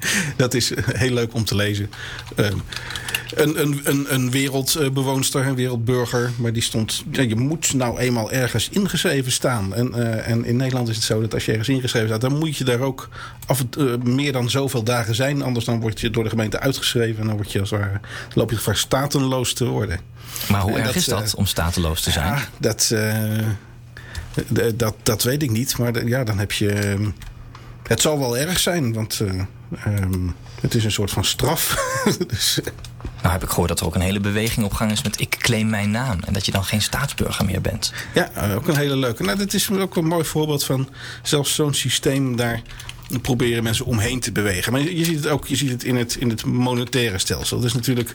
[SPEAKER 3] dat is heel leuk om te lezen een, een, een, een wereldbewoonster, een wereldburger. Maar die stond. Ja, je moet nou eenmaal ergens ingeschreven staan. En, uh, en in Nederland is het zo dat als je ergens ingeschreven staat, dan moet je daar ook af en, uh, meer dan zoveel dagen zijn. Anders dan word je door de gemeente uitgeschreven. En dan word je als ware, loop je gevaar statenloos te worden.
[SPEAKER 1] Maar hoe erg dat, is dat uh, om stateloos te zijn?
[SPEAKER 3] Ja, dat, dat, dat weet ik niet. Maar ja, dan heb je. het zal wel erg zijn, want. Um, het is een soort van straf.
[SPEAKER 1] dus, nou heb ik gehoord dat er ook een hele beweging op gang is met ik claim mijn naam. En dat je dan geen staatsburger meer bent.
[SPEAKER 3] Ja, ook een hele leuke. Nou, dat is ook een mooi voorbeeld van zelfs zo'n systeem daar proberen mensen omheen te bewegen. Maar je ziet het ook je ziet het in, het, in het monetaire stelsel. Dus natuurlijk,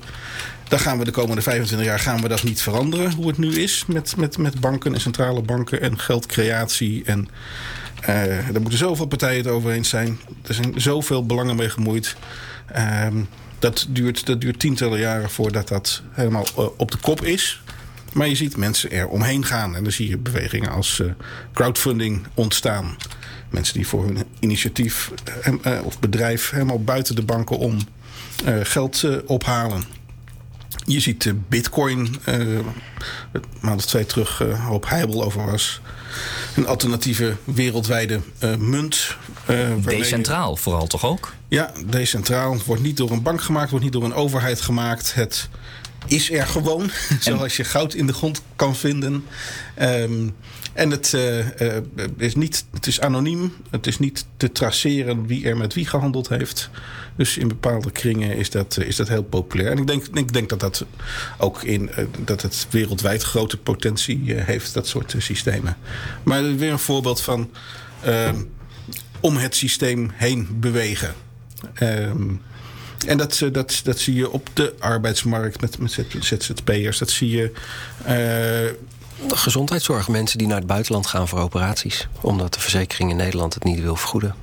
[SPEAKER 3] daar gaan we de komende 25 jaar gaan we dat niet veranderen. Hoe het nu is met, met, met banken en centrale banken en geldcreatie. En uh, er moeten zoveel partijen het over eens zijn. Er zijn zoveel belangen mee gemoeid. Uh, dat, duurt, dat duurt tientallen jaren voordat dat helemaal uh, op de kop is. Maar je ziet mensen er omheen gaan. En dan zie je bewegingen als uh, crowdfunding ontstaan. Mensen die voor hun initiatief of bedrijf helemaal buiten de banken om geld ophalen. Je ziet Bitcoin, een maand of twee terug, hoop heibel over was. Een alternatieve wereldwijde uh, munt.
[SPEAKER 1] Uh, decentraal vooral toch ook?
[SPEAKER 3] Ja, decentraal. Het wordt niet door een bank gemaakt, wordt niet door een overheid gemaakt. Het is er gewoon, zoals je goud in de grond kan vinden. Um, en het, uh, uh, is niet, het is anoniem. Het is niet te traceren wie er met wie gehandeld heeft. Dus in bepaalde kringen is dat, is dat heel populair. En ik denk, ik denk dat dat ook in dat het wereldwijd grote potentie heeft, dat soort systemen. Maar weer een voorbeeld van om het systeem heen bewegen. Um, En dat, eh, dat, dat zie je op de arbeidsmarkt met, met ZZP'ers. Dat zie je.
[SPEAKER 2] Gezondheidszorg, mensen die naar het buitenland gaan voor operaties. Omdat de verzekering in Nederland het niet wil vergoeden.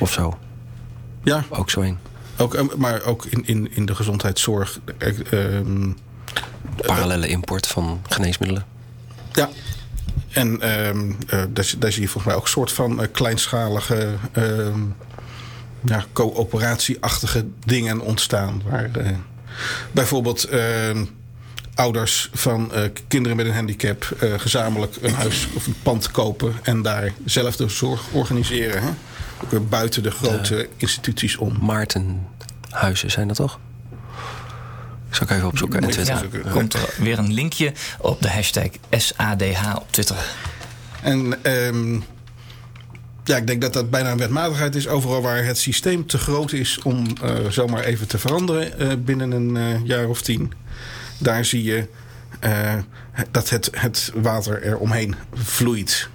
[SPEAKER 2] Of zo.
[SPEAKER 3] Ja.
[SPEAKER 2] Ook zo in.
[SPEAKER 3] Ook, maar ook in, in, in de gezondheidszorg.
[SPEAKER 2] Uh, Parallele import van geneesmiddelen.
[SPEAKER 3] Ja, en ehm, uh, daar, daar, zie je volgens mij ook een soort van kleinschalige uh, ja, coöperatieachtige dingen ontstaan. Waar bijvoorbeeld ehm, ouders van kinderen met een handicap gezamenlijk een huis of een pand kopen en daar zelf de zorg organiseren. Hè? Ook weer buiten de grote instituties om.
[SPEAKER 2] Maartenhuizen zijn dat toch? Zal ik even opzoeken. En
[SPEAKER 1] Twitter. Ja, komt er weer een linkje op de hashtag SADH op Twitter.
[SPEAKER 3] En um, ja, ik denk dat dat bijna een wetmatigheid is. Overal waar het systeem te groot is om uh, zomaar even te veranderen uh, binnen een uh, jaar of tien. Daar zie je dat het, het water er omheen vloeit.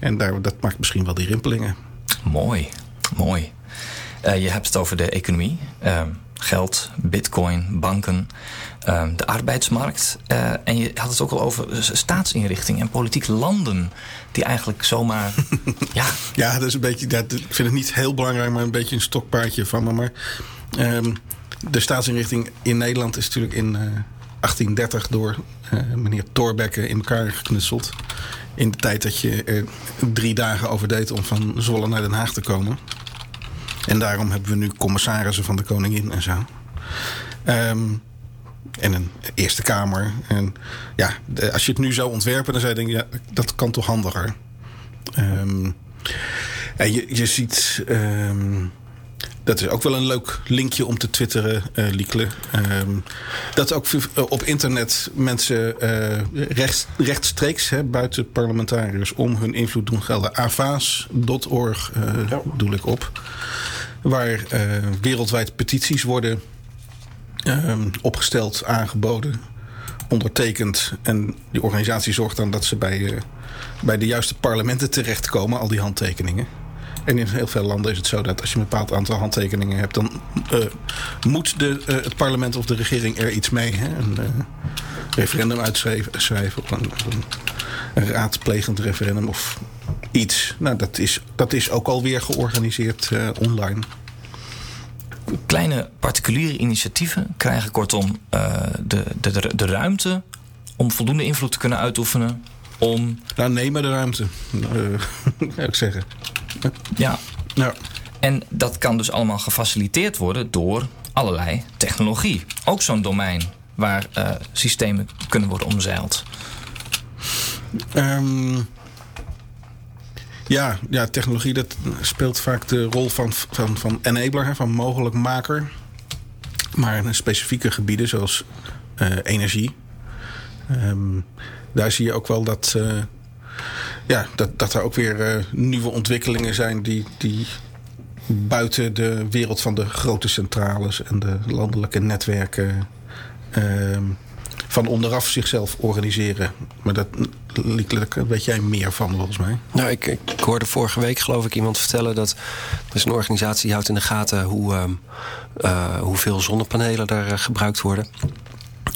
[SPEAKER 3] En daar, dat maakt misschien wel die rimpelingen.
[SPEAKER 1] Mooi, mooi. je hebt het over de economie. Ehm, geld, bitcoin, banken, ehm, de arbeidsmarkt. Uh, en je had het ook al over staatsinrichtingen en politiek landen die eigenlijk zomaar. ja.
[SPEAKER 3] ja, dat is een beetje. Dat, ik vind het niet heel belangrijk, maar een beetje een stokpaardje van me. Maar um, de staatsinrichting in Nederland is natuurlijk in 1830 door uh, meneer Thorbecke in elkaar geknutseld. In de tijd dat je er drie dagen over deed om van Zwolle naar Den Haag te komen. En daarom hebben we nu commissarissen van de koningin en zo. Um, en een Eerste Kamer. En ja, als je het nu zou ontwerpen, dan zou je denken, ja, dat kan toch handiger. Um, en je, je ziet. Um, dat is ook wel een leuk linkje om te twitteren, uh, Liekle. Um, dat ook op internet mensen uh, rechts, rechtstreeks, hè, buiten parlementariërs, om hun invloed doen gelden. avaas.org uh, ja. doe ik op. Waar wereldwijd petities worden opgesteld, aangeboden, ondertekend. En die organisatie zorgt dan dat ze bij, bij de juiste parlementen terechtkomen, al die handtekeningen. En in heel veel landen is het zo dat als je een bepaald aantal handtekeningen hebt, dan uh, moet de, uh, het parlement of de regering er iets mee. Hè? Een uh, referendum uitschrijven of een, een, een, raadplegend referendum of iets. Nou, dat is, dat is ook alweer georganiseerd online.
[SPEAKER 1] Kleine particuliere initiatieven krijgen kortom de, de, de ruimte om voldoende invloed te kunnen uitoefenen om.
[SPEAKER 3] Nou, nemen de ruimte, zou ik zeggen.
[SPEAKER 1] Ja. ja. En dat kan dus allemaal gefaciliteerd worden door allerlei technologie. Ook zo'n domein waar uh, systemen kunnen worden omzeild.
[SPEAKER 3] Um, ja, ja, technologie dat speelt vaak de rol van, van, van enabler, van mogelijkmaker. Maar in specifieke gebieden zoals uh, energie. Um, daar zie je ook wel dat. Uh, ja, dat, dat er ook weer uh, nieuwe ontwikkelingen zijn die, die buiten de wereld van de grote centrales en de landelijke netwerken uh, van onderaf zichzelf organiseren. Maar dat weet jij meer van volgens mij.
[SPEAKER 2] Nou, ik, ik hoorde vorige week geloof ik iemand vertellen dat er is een organisatie die houdt in de gaten hoe, uh, hoeveel zonnepanelen er gebruikt worden.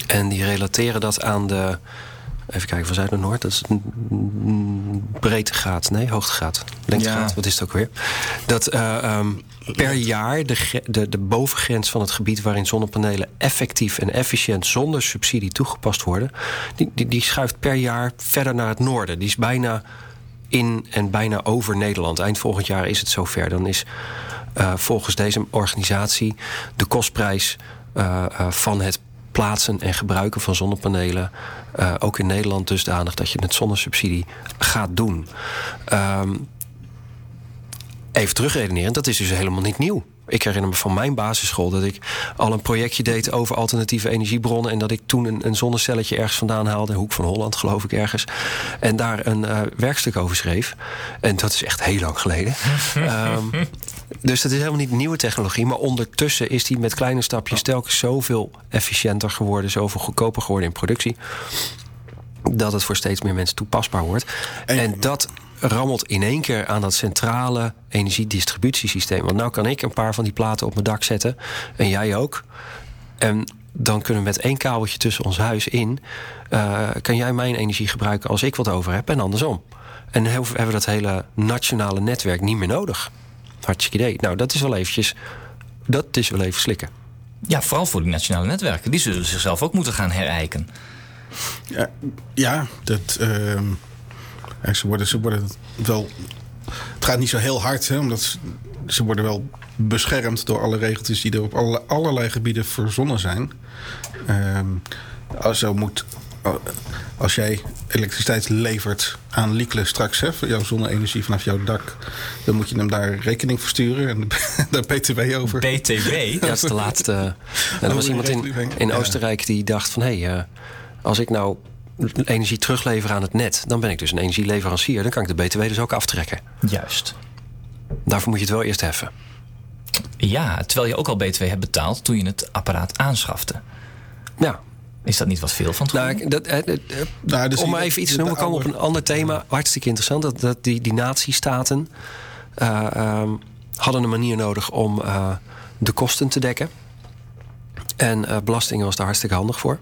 [SPEAKER 2] En die relateren dat aan de Even kijken, van Zuid naar Noord. Dat is een breedtegraad. Nee, hoogtegraad. Lengtegraad, ja. wat is het ook weer? Dat uh, um, per jaar de, de, de bovengrens van het gebied... waarin zonnepanelen effectief en efficiënt zonder subsidie toegepast worden... die, die, die schuift per jaar verder naar het noorden. Die is bijna in en bijna over Nederland. Eind volgend jaar is het zover. Dan is uh, volgens deze organisatie de kostprijs uh, van het plaatsen en gebruiken van zonnepanelen. Uh, ook in Nederland dusdanig dat je het zonder subsidie gaat doen. Um, even terugredeneren, dat is dus helemaal niet nieuw. Ik herinner me van mijn basisschool dat ik al een projectje deed over alternatieve energiebronnen. En dat ik toen een, een zonnecelletje ergens vandaan haalde, Hoek van Holland geloof ik ergens. En daar een uh, werkstuk over schreef. En dat is echt heel lang geleden. um, dus dat is helemaal niet nieuwe technologie. Maar ondertussen is die met kleine stapjes telkens zoveel efficiënter geworden, zoveel goedkoper geworden in productie. Dat het voor steeds meer mensen toepasbaar wordt. En, en dat rammelt in één keer aan dat centrale energiedistributiesysteem. Want nou kan ik een paar van die platen op mijn dak zetten. En jij ook. En dan kunnen we met één kabeltje tussen ons huis in... Uh, kan jij mijn energie gebruiken als ik wat over heb en andersom. En hebben we dat hele nationale netwerk niet meer nodig. Hartstikke idee. Nou, dat is wel eventjes... Dat is wel even slikken.
[SPEAKER 1] Ja, vooral voor die nationale netwerken. Die zullen zichzelf ook moeten gaan herijken.
[SPEAKER 3] Ja, ja dat, uh, ze, worden, ze worden wel. Het gaat niet zo heel hard, hè, omdat ze worden wel beschermd door alle regeltjes die er op alle, allerlei gebieden verzonnen zijn. Uh, als, zo moet, als jij elektriciteit levert aan Liekle straks, hè, jouw zonne-energie vanaf jouw dak, dan moet je hem daar rekening voor sturen en daar BTW over.
[SPEAKER 1] BTW?
[SPEAKER 2] dat is de laatste. er was iemand in, in Oostenrijk die dacht van hé, hey, uh, als ik nou energie teruglever aan het net, dan ben ik dus een energieleverancier. Dan kan ik de BTW dus ook aftrekken.
[SPEAKER 1] Juist.
[SPEAKER 2] Daarvoor moet je het wel eerst heffen.
[SPEAKER 1] Ja, terwijl je ook al BTW hebt betaald toen je het apparaat aanschafte.
[SPEAKER 2] Ja.
[SPEAKER 1] Is dat niet wat veel van
[SPEAKER 2] nou, dat, eh, eh, nou, dus Om maar even iets te noemen, we komen op een ander thema. Hartstikke interessant. Dat, dat die, die natiestaten uh, um, hadden een manier nodig om uh, de kosten te dekken. En uh, belastingen was daar hartstikke handig voor.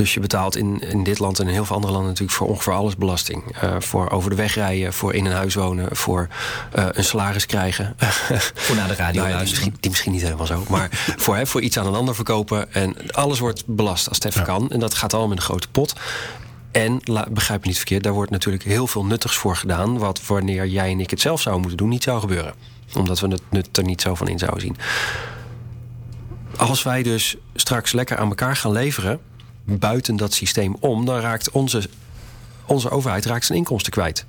[SPEAKER 2] Dus je betaalt in, in dit land en in heel veel andere landen natuurlijk voor ongeveer alles belasting. Uh, voor over de weg rijden, voor in een huis wonen, voor uh, een salaris krijgen.
[SPEAKER 1] Voor naar de radio nou,
[SPEAKER 2] ja, die, misschien, die misschien niet helemaal zo. Maar voor, hè, voor iets aan een ander verkopen. En alles wordt belast als het even ja. kan. En dat gaat allemaal in een grote pot. En begrijp me niet verkeerd, daar wordt natuurlijk heel veel nuttigs voor gedaan. Wat wanneer jij en ik het zelf zouden moeten doen, niet zou gebeuren. Omdat we het nut er niet zo van in zouden zien. Als wij dus straks lekker aan elkaar gaan leveren, buiten dat systeem om, dan raakt onze, onze overheid raakt zijn inkomsten kwijt.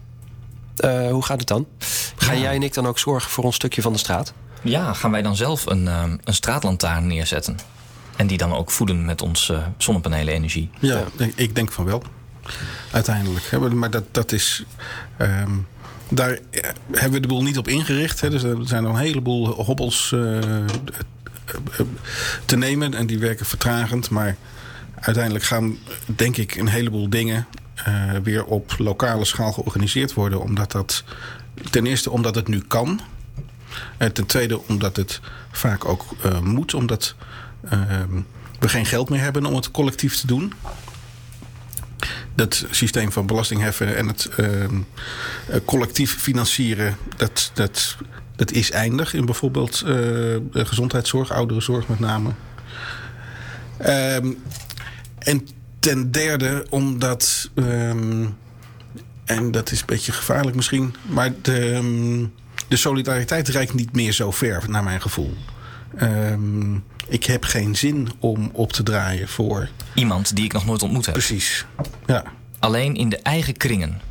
[SPEAKER 2] Uh, hoe gaat het dan? Gaan ja. jij en ik dan ook zorgen voor ons stukje van de straat?
[SPEAKER 1] Ja, gaan wij dan zelf een, uh, een straatlantaarn neerzetten? En die dan ook voeden met onze uh, zonnepanelen-energie?
[SPEAKER 3] Ja, ik denk van wel. Uiteindelijk. Maar dat, dat is. Um, daar hebben we de boel niet op ingericht. Hè. Dus er zijn nog een heleboel hobbels te nemen. En die werken vertragend. Maar uiteindelijk gaan, denk ik, een heleboel dingen uh, weer op lokale schaal georganiseerd worden. Omdat dat ten eerste omdat het nu kan. En ten tweede omdat het vaak ook uh, moet. Omdat uh, we geen geld meer hebben om het collectief te doen. Dat systeem van belastingheffen en het collectief financieren, dat, dat, dat is eindig in bijvoorbeeld gezondheidszorg, ouderenzorg met name. Um, en ten derde omdat... Um, en dat is een beetje gevaarlijk misschien... maar de, um, de solidariteit reikt niet meer zo ver, naar mijn gevoel. Um, ik heb geen zin om op te draaien voor...
[SPEAKER 1] Iemand die ik nog nooit ontmoet heb.
[SPEAKER 3] Precies, ja.
[SPEAKER 1] Alleen in de eigen kringen.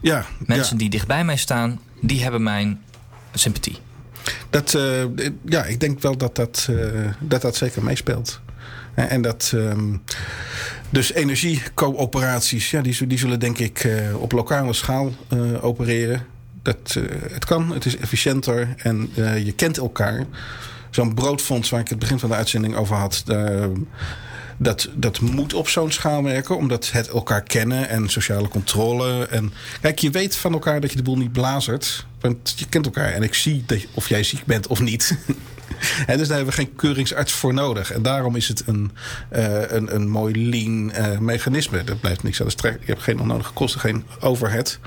[SPEAKER 3] Ja.
[SPEAKER 1] Mensen
[SPEAKER 3] ja.
[SPEAKER 1] die dichtbij mij staan, die hebben mijn sympathie.
[SPEAKER 3] Dat, uh, ja, ik denk wel dat dat, uh, dat, dat zeker meespeelt. En dat. Um, dus energiecoöperaties, ja, die, zullen denk ik uh, op lokale schaal uh, opereren. Dat, uh, het kan, het is efficiënter en je kent elkaar. Zo'n broodfonds waar ik het begin van de uitzending over had. dat, dat moet op zo'n schaal werken, omdat het elkaar kennen en sociale controle. En kijk, je weet van elkaar dat je de boel niet blazert, want je kent elkaar. En ik zie dat, of jij ziek bent of niet. En dus daar hebben we geen keuringsarts voor nodig. En daarom is het een, uh, een, een mooi lean uh, mechanisme. Dat blijft niks aan de strek. Je hebt geen onnodige kosten, geen overhead.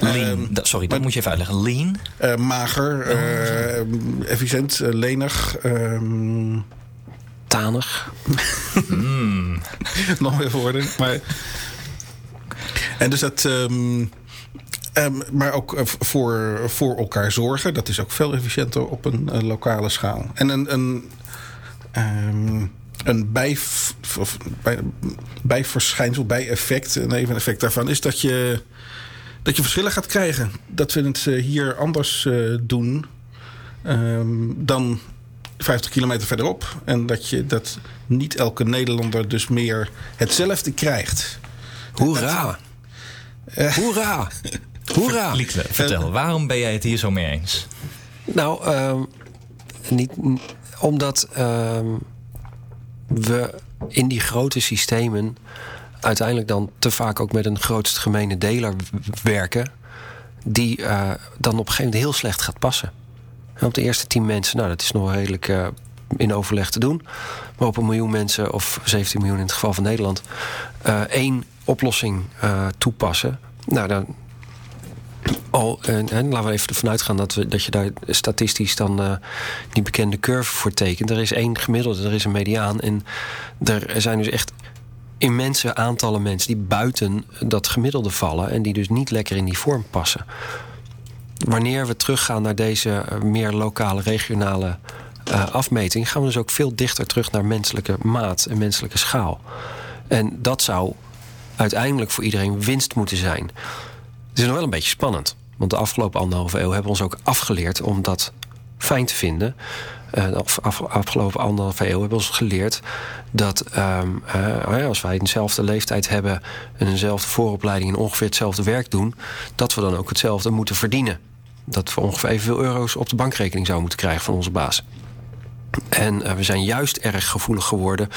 [SPEAKER 1] Lean, uh, dat, sorry, dat moet je even uitleggen. Lean?
[SPEAKER 3] mager, oh, efficiënt, lenig. Um,
[SPEAKER 2] Tanig.
[SPEAKER 3] mm. Nog meer woorden. Maar... En dus dat... Um, Um, maar ook uh, voor, voor elkaar zorgen. Dat is ook veel efficiënter op een uh, lokale schaal. En een, een, um, een bij, bij, bijverschijnsel, bijeffect, een neveneffect daarvan is dat je, dat je verschillen gaat krijgen. Dat we het uh, hier anders doen um, dan 50 kilometer verderop. En dat je dat niet elke Nederlander dus meer hetzelfde krijgt.
[SPEAKER 2] Hoera!
[SPEAKER 3] Dat,
[SPEAKER 2] Hoera! Hoera!
[SPEAKER 1] Liekle, vertel, waarom ben jij het hier zo mee eens?
[SPEAKER 2] Nou, um, niet, omdat um, we in die grote systemen uiteindelijk dan te vaak ook met een grootst gemene deler werken. die uh, dan op een gegeven moment heel slecht gaat passen. En op de eerste tien mensen, nou, dat is nog redelijk uh, in overleg te doen. Maar op een miljoen mensen, of 17 miljoen in het geval van Nederland, uh, één oplossing toepassen. Nou, dan. Al, en, en, laten we even ervan uitgaan dat, we, dat je daar statistisch dan die bekende curve voor tekent. Er is één gemiddelde, er is een mediaan. En er zijn dus echt immense aantallen mensen die buiten dat gemiddelde vallen en die dus niet lekker in die vorm passen. Wanneer we teruggaan naar deze eh, meer lokale, regionale uh, afmeting, gaan we dus ook veel dichter terug naar menselijke maat en menselijke schaal. En dat zou uiteindelijk voor iedereen winst moeten zijn. Het is nog wel een beetje spannend. Want de afgelopen anderhalve eeuw hebben we ons ook afgeleerd om dat fijn te vinden. Uh, af, afgelopen anderhalve eeuw hebben we ons geleerd dat um, uh, als wij dezelfde leeftijd hebben en eenzelfde vooropleiding en ongeveer hetzelfde werk doen, dat we dan ook hetzelfde moeten verdienen. Dat we ongeveer evenveel euro's op de bankrekening zouden moeten krijgen van onze baas. En uh, we zijn juist erg gevoelig geworden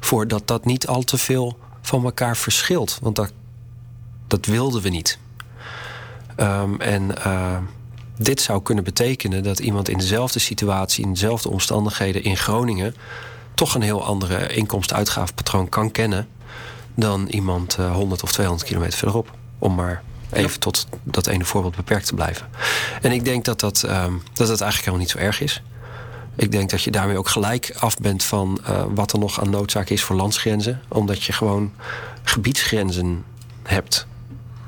[SPEAKER 2] voor dat dat niet al te veel van elkaar verschilt. Want dat, dat wilden we niet. Um, en uh, dit zou kunnen betekenen dat iemand in dezelfde situatie, in dezelfde omstandigheden in Groningen toch een heel andere inkomst-uitgavenpatroon kan kennen dan iemand 100 eh, of 200 kilometer verderop. Om maar even tot dat ene voorbeeld beperkt te blijven. En ik denk dat dat, um, dat, dat eigenlijk helemaal niet zo erg is. Ik denk dat je daarmee ook gelijk af bent van uh, wat er nog aan noodzaak is voor landsgrenzen. Omdat je gewoon gebiedsgrenzen hebt.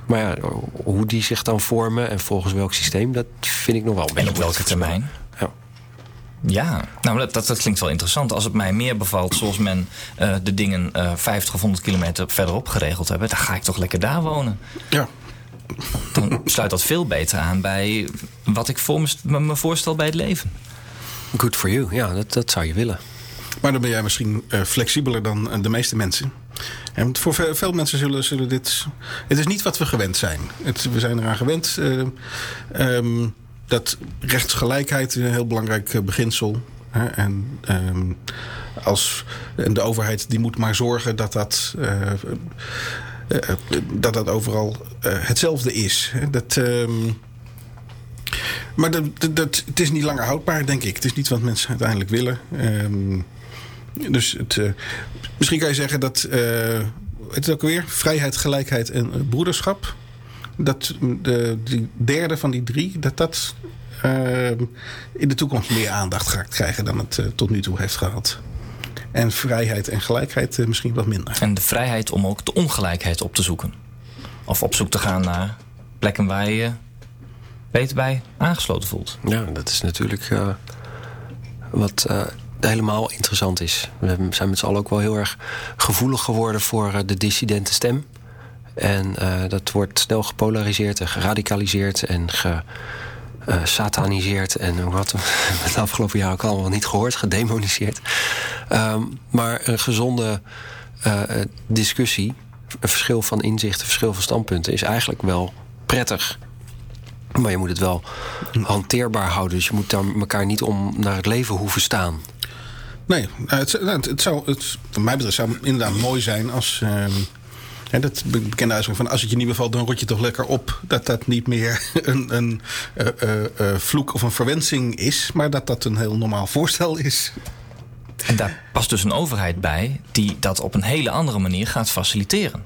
[SPEAKER 2] Maar ja, hoe die zich dan vormen en volgens welk systeem, dat vind ik nog wel een beetje.
[SPEAKER 1] En op welke termijn?
[SPEAKER 2] Ja.
[SPEAKER 1] Ja, nou dat, dat, klinkt wel interessant. Als het mij meer bevalt zoals men uh, de dingen uh, 50 of 100 kilometer verderop geregeld hebben, dan ga ik toch lekker daar wonen.
[SPEAKER 3] Ja.
[SPEAKER 1] Dan sluit dat veel beter aan bij wat ik voor me, me voorstel bij het leven.
[SPEAKER 2] Good for you, ja, dat, dat zou je willen.
[SPEAKER 3] Maar dan ben jij misschien uh, flexibeler dan de meeste mensen. Voor veel, veel mensen zullen, zullen dit. Het is niet wat we gewend zijn. We zijn eraan gewend. Uh, um, dat rechtsgelijkheid een heel belangrijk beginsel. Hè? En, um, als, de overheid die moet maar zorgen dat dat. dat dat overal hetzelfde is. Dat. Um, maar dat, het is niet langer houdbaar, denk ik. Het is niet wat mensen uiteindelijk willen. Dus het, uh, misschien kan je zeggen dat. Uh, het is ook weer vrijheid, gelijkheid en broederschap. Dat de die derde van die drie, dat dat uh, in de toekomst meer aandacht gaat krijgen dan het tot nu toe heeft gehad. En vrijheid en gelijkheid misschien wat minder.
[SPEAKER 1] En de vrijheid om ook de ongelijkheid op te zoeken. Of op zoek te gaan naar plekken waar je je beter bij aangesloten voelt.
[SPEAKER 2] Ja, dat is natuurlijk wat helemaal interessant is. We zijn met z'n allen ook wel heel erg gevoelig geworden voor eh, de dissidente stem. En uh, dat wordt snel gepolariseerd en geradicaliseerd en gesataniseerd. Uh, en wat we het afgelopen jaar ook allemaal niet gehoord, gedemoniseerd. Um, maar een gezonde uh, discussie, een verschil van inzicht, een verschil van standpunten, is eigenlijk wel prettig. Maar je moet het wel hanteerbaar houden. Dus je moet daar elkaar niet om naar het leven hoeven staan.
[SPEAKER 3] Nee, nou, het, nou, het, zou, het, wat mij betreft zou het inderdaad mooi zijn als. Uh, hè, dat bekende uitspraak van als het je niet bevalt, dan rot je toch lekker op. Dat dat niet meer een, een uh, uh, vloek of een verwensing is, maar dat dat een heel normaal voorstel is.
[SPEAKER 1] En daar past dus een overheid bij die dat op een hele andere manier gaat faciliteren.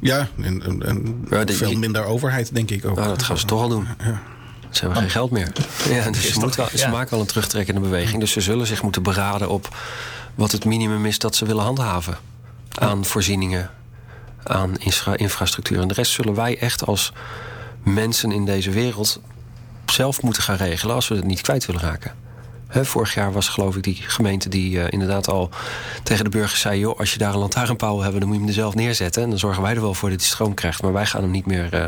[SPEAKER 3] Ja, en, en, en ja, veel minder overheid, denk ik ook.
[SPEAKER 2] Nou, dat gaan ze toch al doen. Ja. Ze hebben geen geld meer. Ja, dus ze, wel, ze maken wel een terugtrekkende beweging. Dus ze zullen zich moeten beraden op wat het minimum is dat ze willen handhaven. Aan voorzieningen, aan infrastructuur. En de rest zullen wij echt als mensen in deze wereld zelf moeten gaan regelen als we het niet kwijt willen raken. vorig jaar was geloof ik die gemeente die uh, inderdaad al tegen de burgers zei: joh, als je daar een lantaarnpaal wil hebben, dan moet je hem er zelf neerzetten. En dan zorgen wij er wel voor dat hij stroom krijgt. Maar wij gaan hem niet meer uh,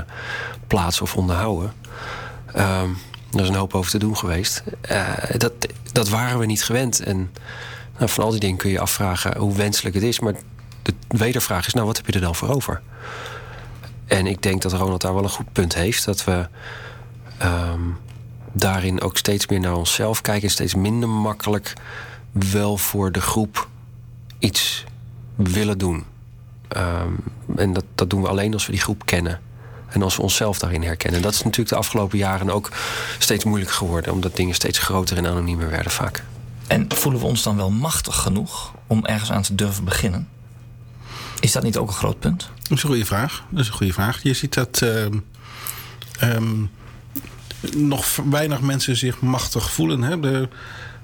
[SPEAKER 2] plaatsen of onderhouden. Um, er is een hoop over te doen geweest. Uh, dat, dat waren we niet gewend. En nou, van al die dingen kun je afvragen hoe wenselijk het is. Maar de wedervraag is, nou, wat heb je er dan voor over? En ik denk dat Ronald daar wel een goed punt heeft. Dat we um, daarin ook steeds meer naar onszelf kijken. En steeds minder makkelijk wel voor de groep iets willen doen. Um, en dat, dat doen we alleen als we die groep kennen. En als we onszelf daarin herkennen. Dat is natuurlijk de afgelopen jaren ook steeds moeilijker geworden. Omdat dingen steeds groter en anoniemer werden vaak.
[SPEAKER 1] En voelen we ons dan wel machtig genoeg om ergens aan te durven beginnen? Is dat niet ook een groot punt?
[SPEAKER 3] Dat is een goede vraag. Dat is een goede vraag. Je ziet dat ehm, ehm, nog weinig mensen zich machtig voelen. Hè? De,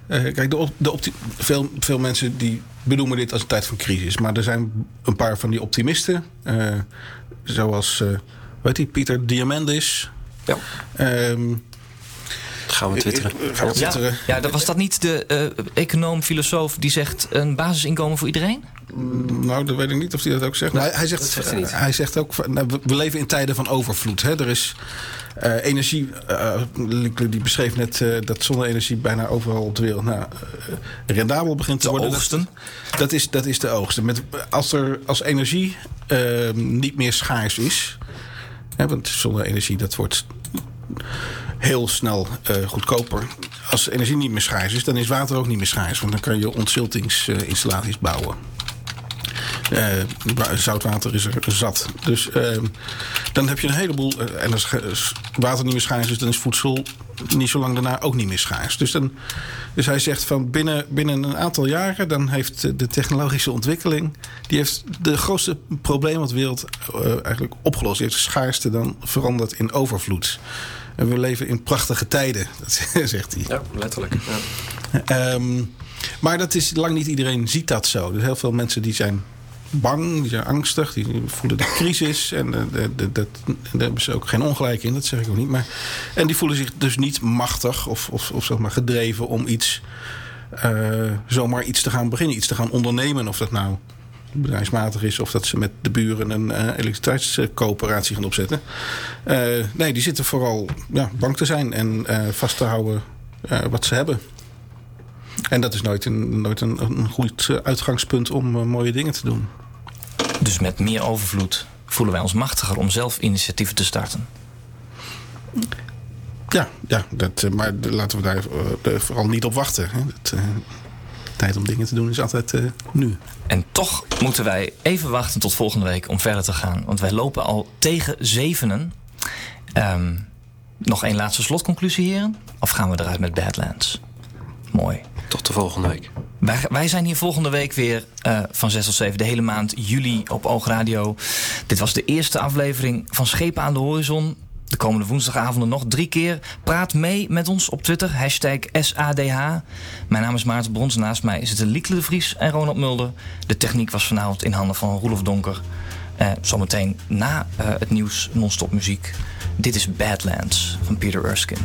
[SPEAKER 3] eh, kijk, de, de veel, veel mensen die benoemen dit als een tijd van crisis. Maar er zijn een paar van die optimisten. Uh, zoals, uh, weet je, Pieter Diamandis.
[SPEAKER 2] Ja. Um, gaan we twitteren.
[SPEAKER 3] Gaan we twitteren.
[SPEAKER 1] Ja, ja, was dat niet de uh, econoom, filosoof die zegt een basisinkomen voor iedereen?
[SPEAKER 3] Nou, dat weet ik niet of hij dat ook zegt. Nou, hij, zegt, zegt hij, hij, zegt ook, nou, we leven in tijden van overvloed. Hè? Er is uh, energie, uh, die beschreef net uh, dat zonne-energie bijna overal op de wereld nou, rendabel begint te
[SPEAKER 1] de
[SPEAKER 3] worden.
[SPEAKER 1] Oogsten.
[SPEAKER 3] Dat, dat, is, dat is de oogsten. Met, als, er, als energie niet meer schaars is, want zonne-energie dat wordt heel snel goedkoper. Als energie niet meer schaars is, dan is water ook niet meer schaars. Want dan kan je ontziltingsinstallaties bouwen. Uh, zoutwater is er zat. Dus uh, dan heb je een heleboel. Uh, en als water niet meer schaars is, dan is voedsel niet zo lang daarna ook niet meer schaars. Dus, dan, dus hij zegt van binnen, binnen een aantal jaren, dan heeft de technologische ontwikkeling. die heeft de grootste probleem wat de wereld eigenlijk opgelost. Die heeft de schaarste dan veranderd in overvloed. En we leven in prachtige tijden, dat zegt hij.
[SPEAKER 2] Ja, letterlijk. Ja.
[SPEAKER 3] Um, maar dat is lang niet iedereen ziet dat zo. Dus heel veel mensen die zijn bang, die zijn angstig, die voelen de crisis. En de, de, daar hebben ze ook geen ongelijk in, dat zeg ik ook niet. Maar, en die voelen zich dus niet machtig of, of, of zeg maar gedreven om iets, uh, zomaar iets te gaan beginnen, iets te gaan ondernemen. Of dat nou bedrijfsmatig is of dat ze met de buren een uh, elektriciteitscoöperatie gaan opzetten. nee, die zitten vooral ja, bang te zijn en vast te houden wat ze hebben. En dat is nooit een, nooit een, een goed uitgangspunt om uh, mooie dingen te doen.
[SPEAKER 1] Dus met meer overvloed voelen wij ons machtiger om zelf initiatieven te starten?
[SPEAKER 3] Ja, ja dat, uh, maar laten we daar uh, vooral niet op wachten. Hè. Dat, tijd om dingen te doen is altijd nu.
[SPEAKER 1] En toch moeten wij even wachten tot volgende week om verder te gaan. Want wij lopen al tegen zevenen. Um, nog één laatste slotconclusie, heren? Of gaan we eruit met Badlands? Mooi.
[SPEAKER 2] Tot de volgende week.
[SPEAKER 1] Wij, wij zijn hier volgende week weer uh, van 6 tot 7, de hele maand juli op Oogradio. Dit was de eerste aflevering van Schepen aan de Horizon. De komende woensdagavonden nog drie keer. Praat mee met ons op Twitter, hashtag SADH. Mijn naam is Maarten Brons. Naast mij zitten Lieke de Vries en Ronald Mulder. De techniek was vanavond in handen van Roelof Donker. Uh, zometeen na uh, het nieuws non-stop muziek. Dit is Badlands van Peter Erskine.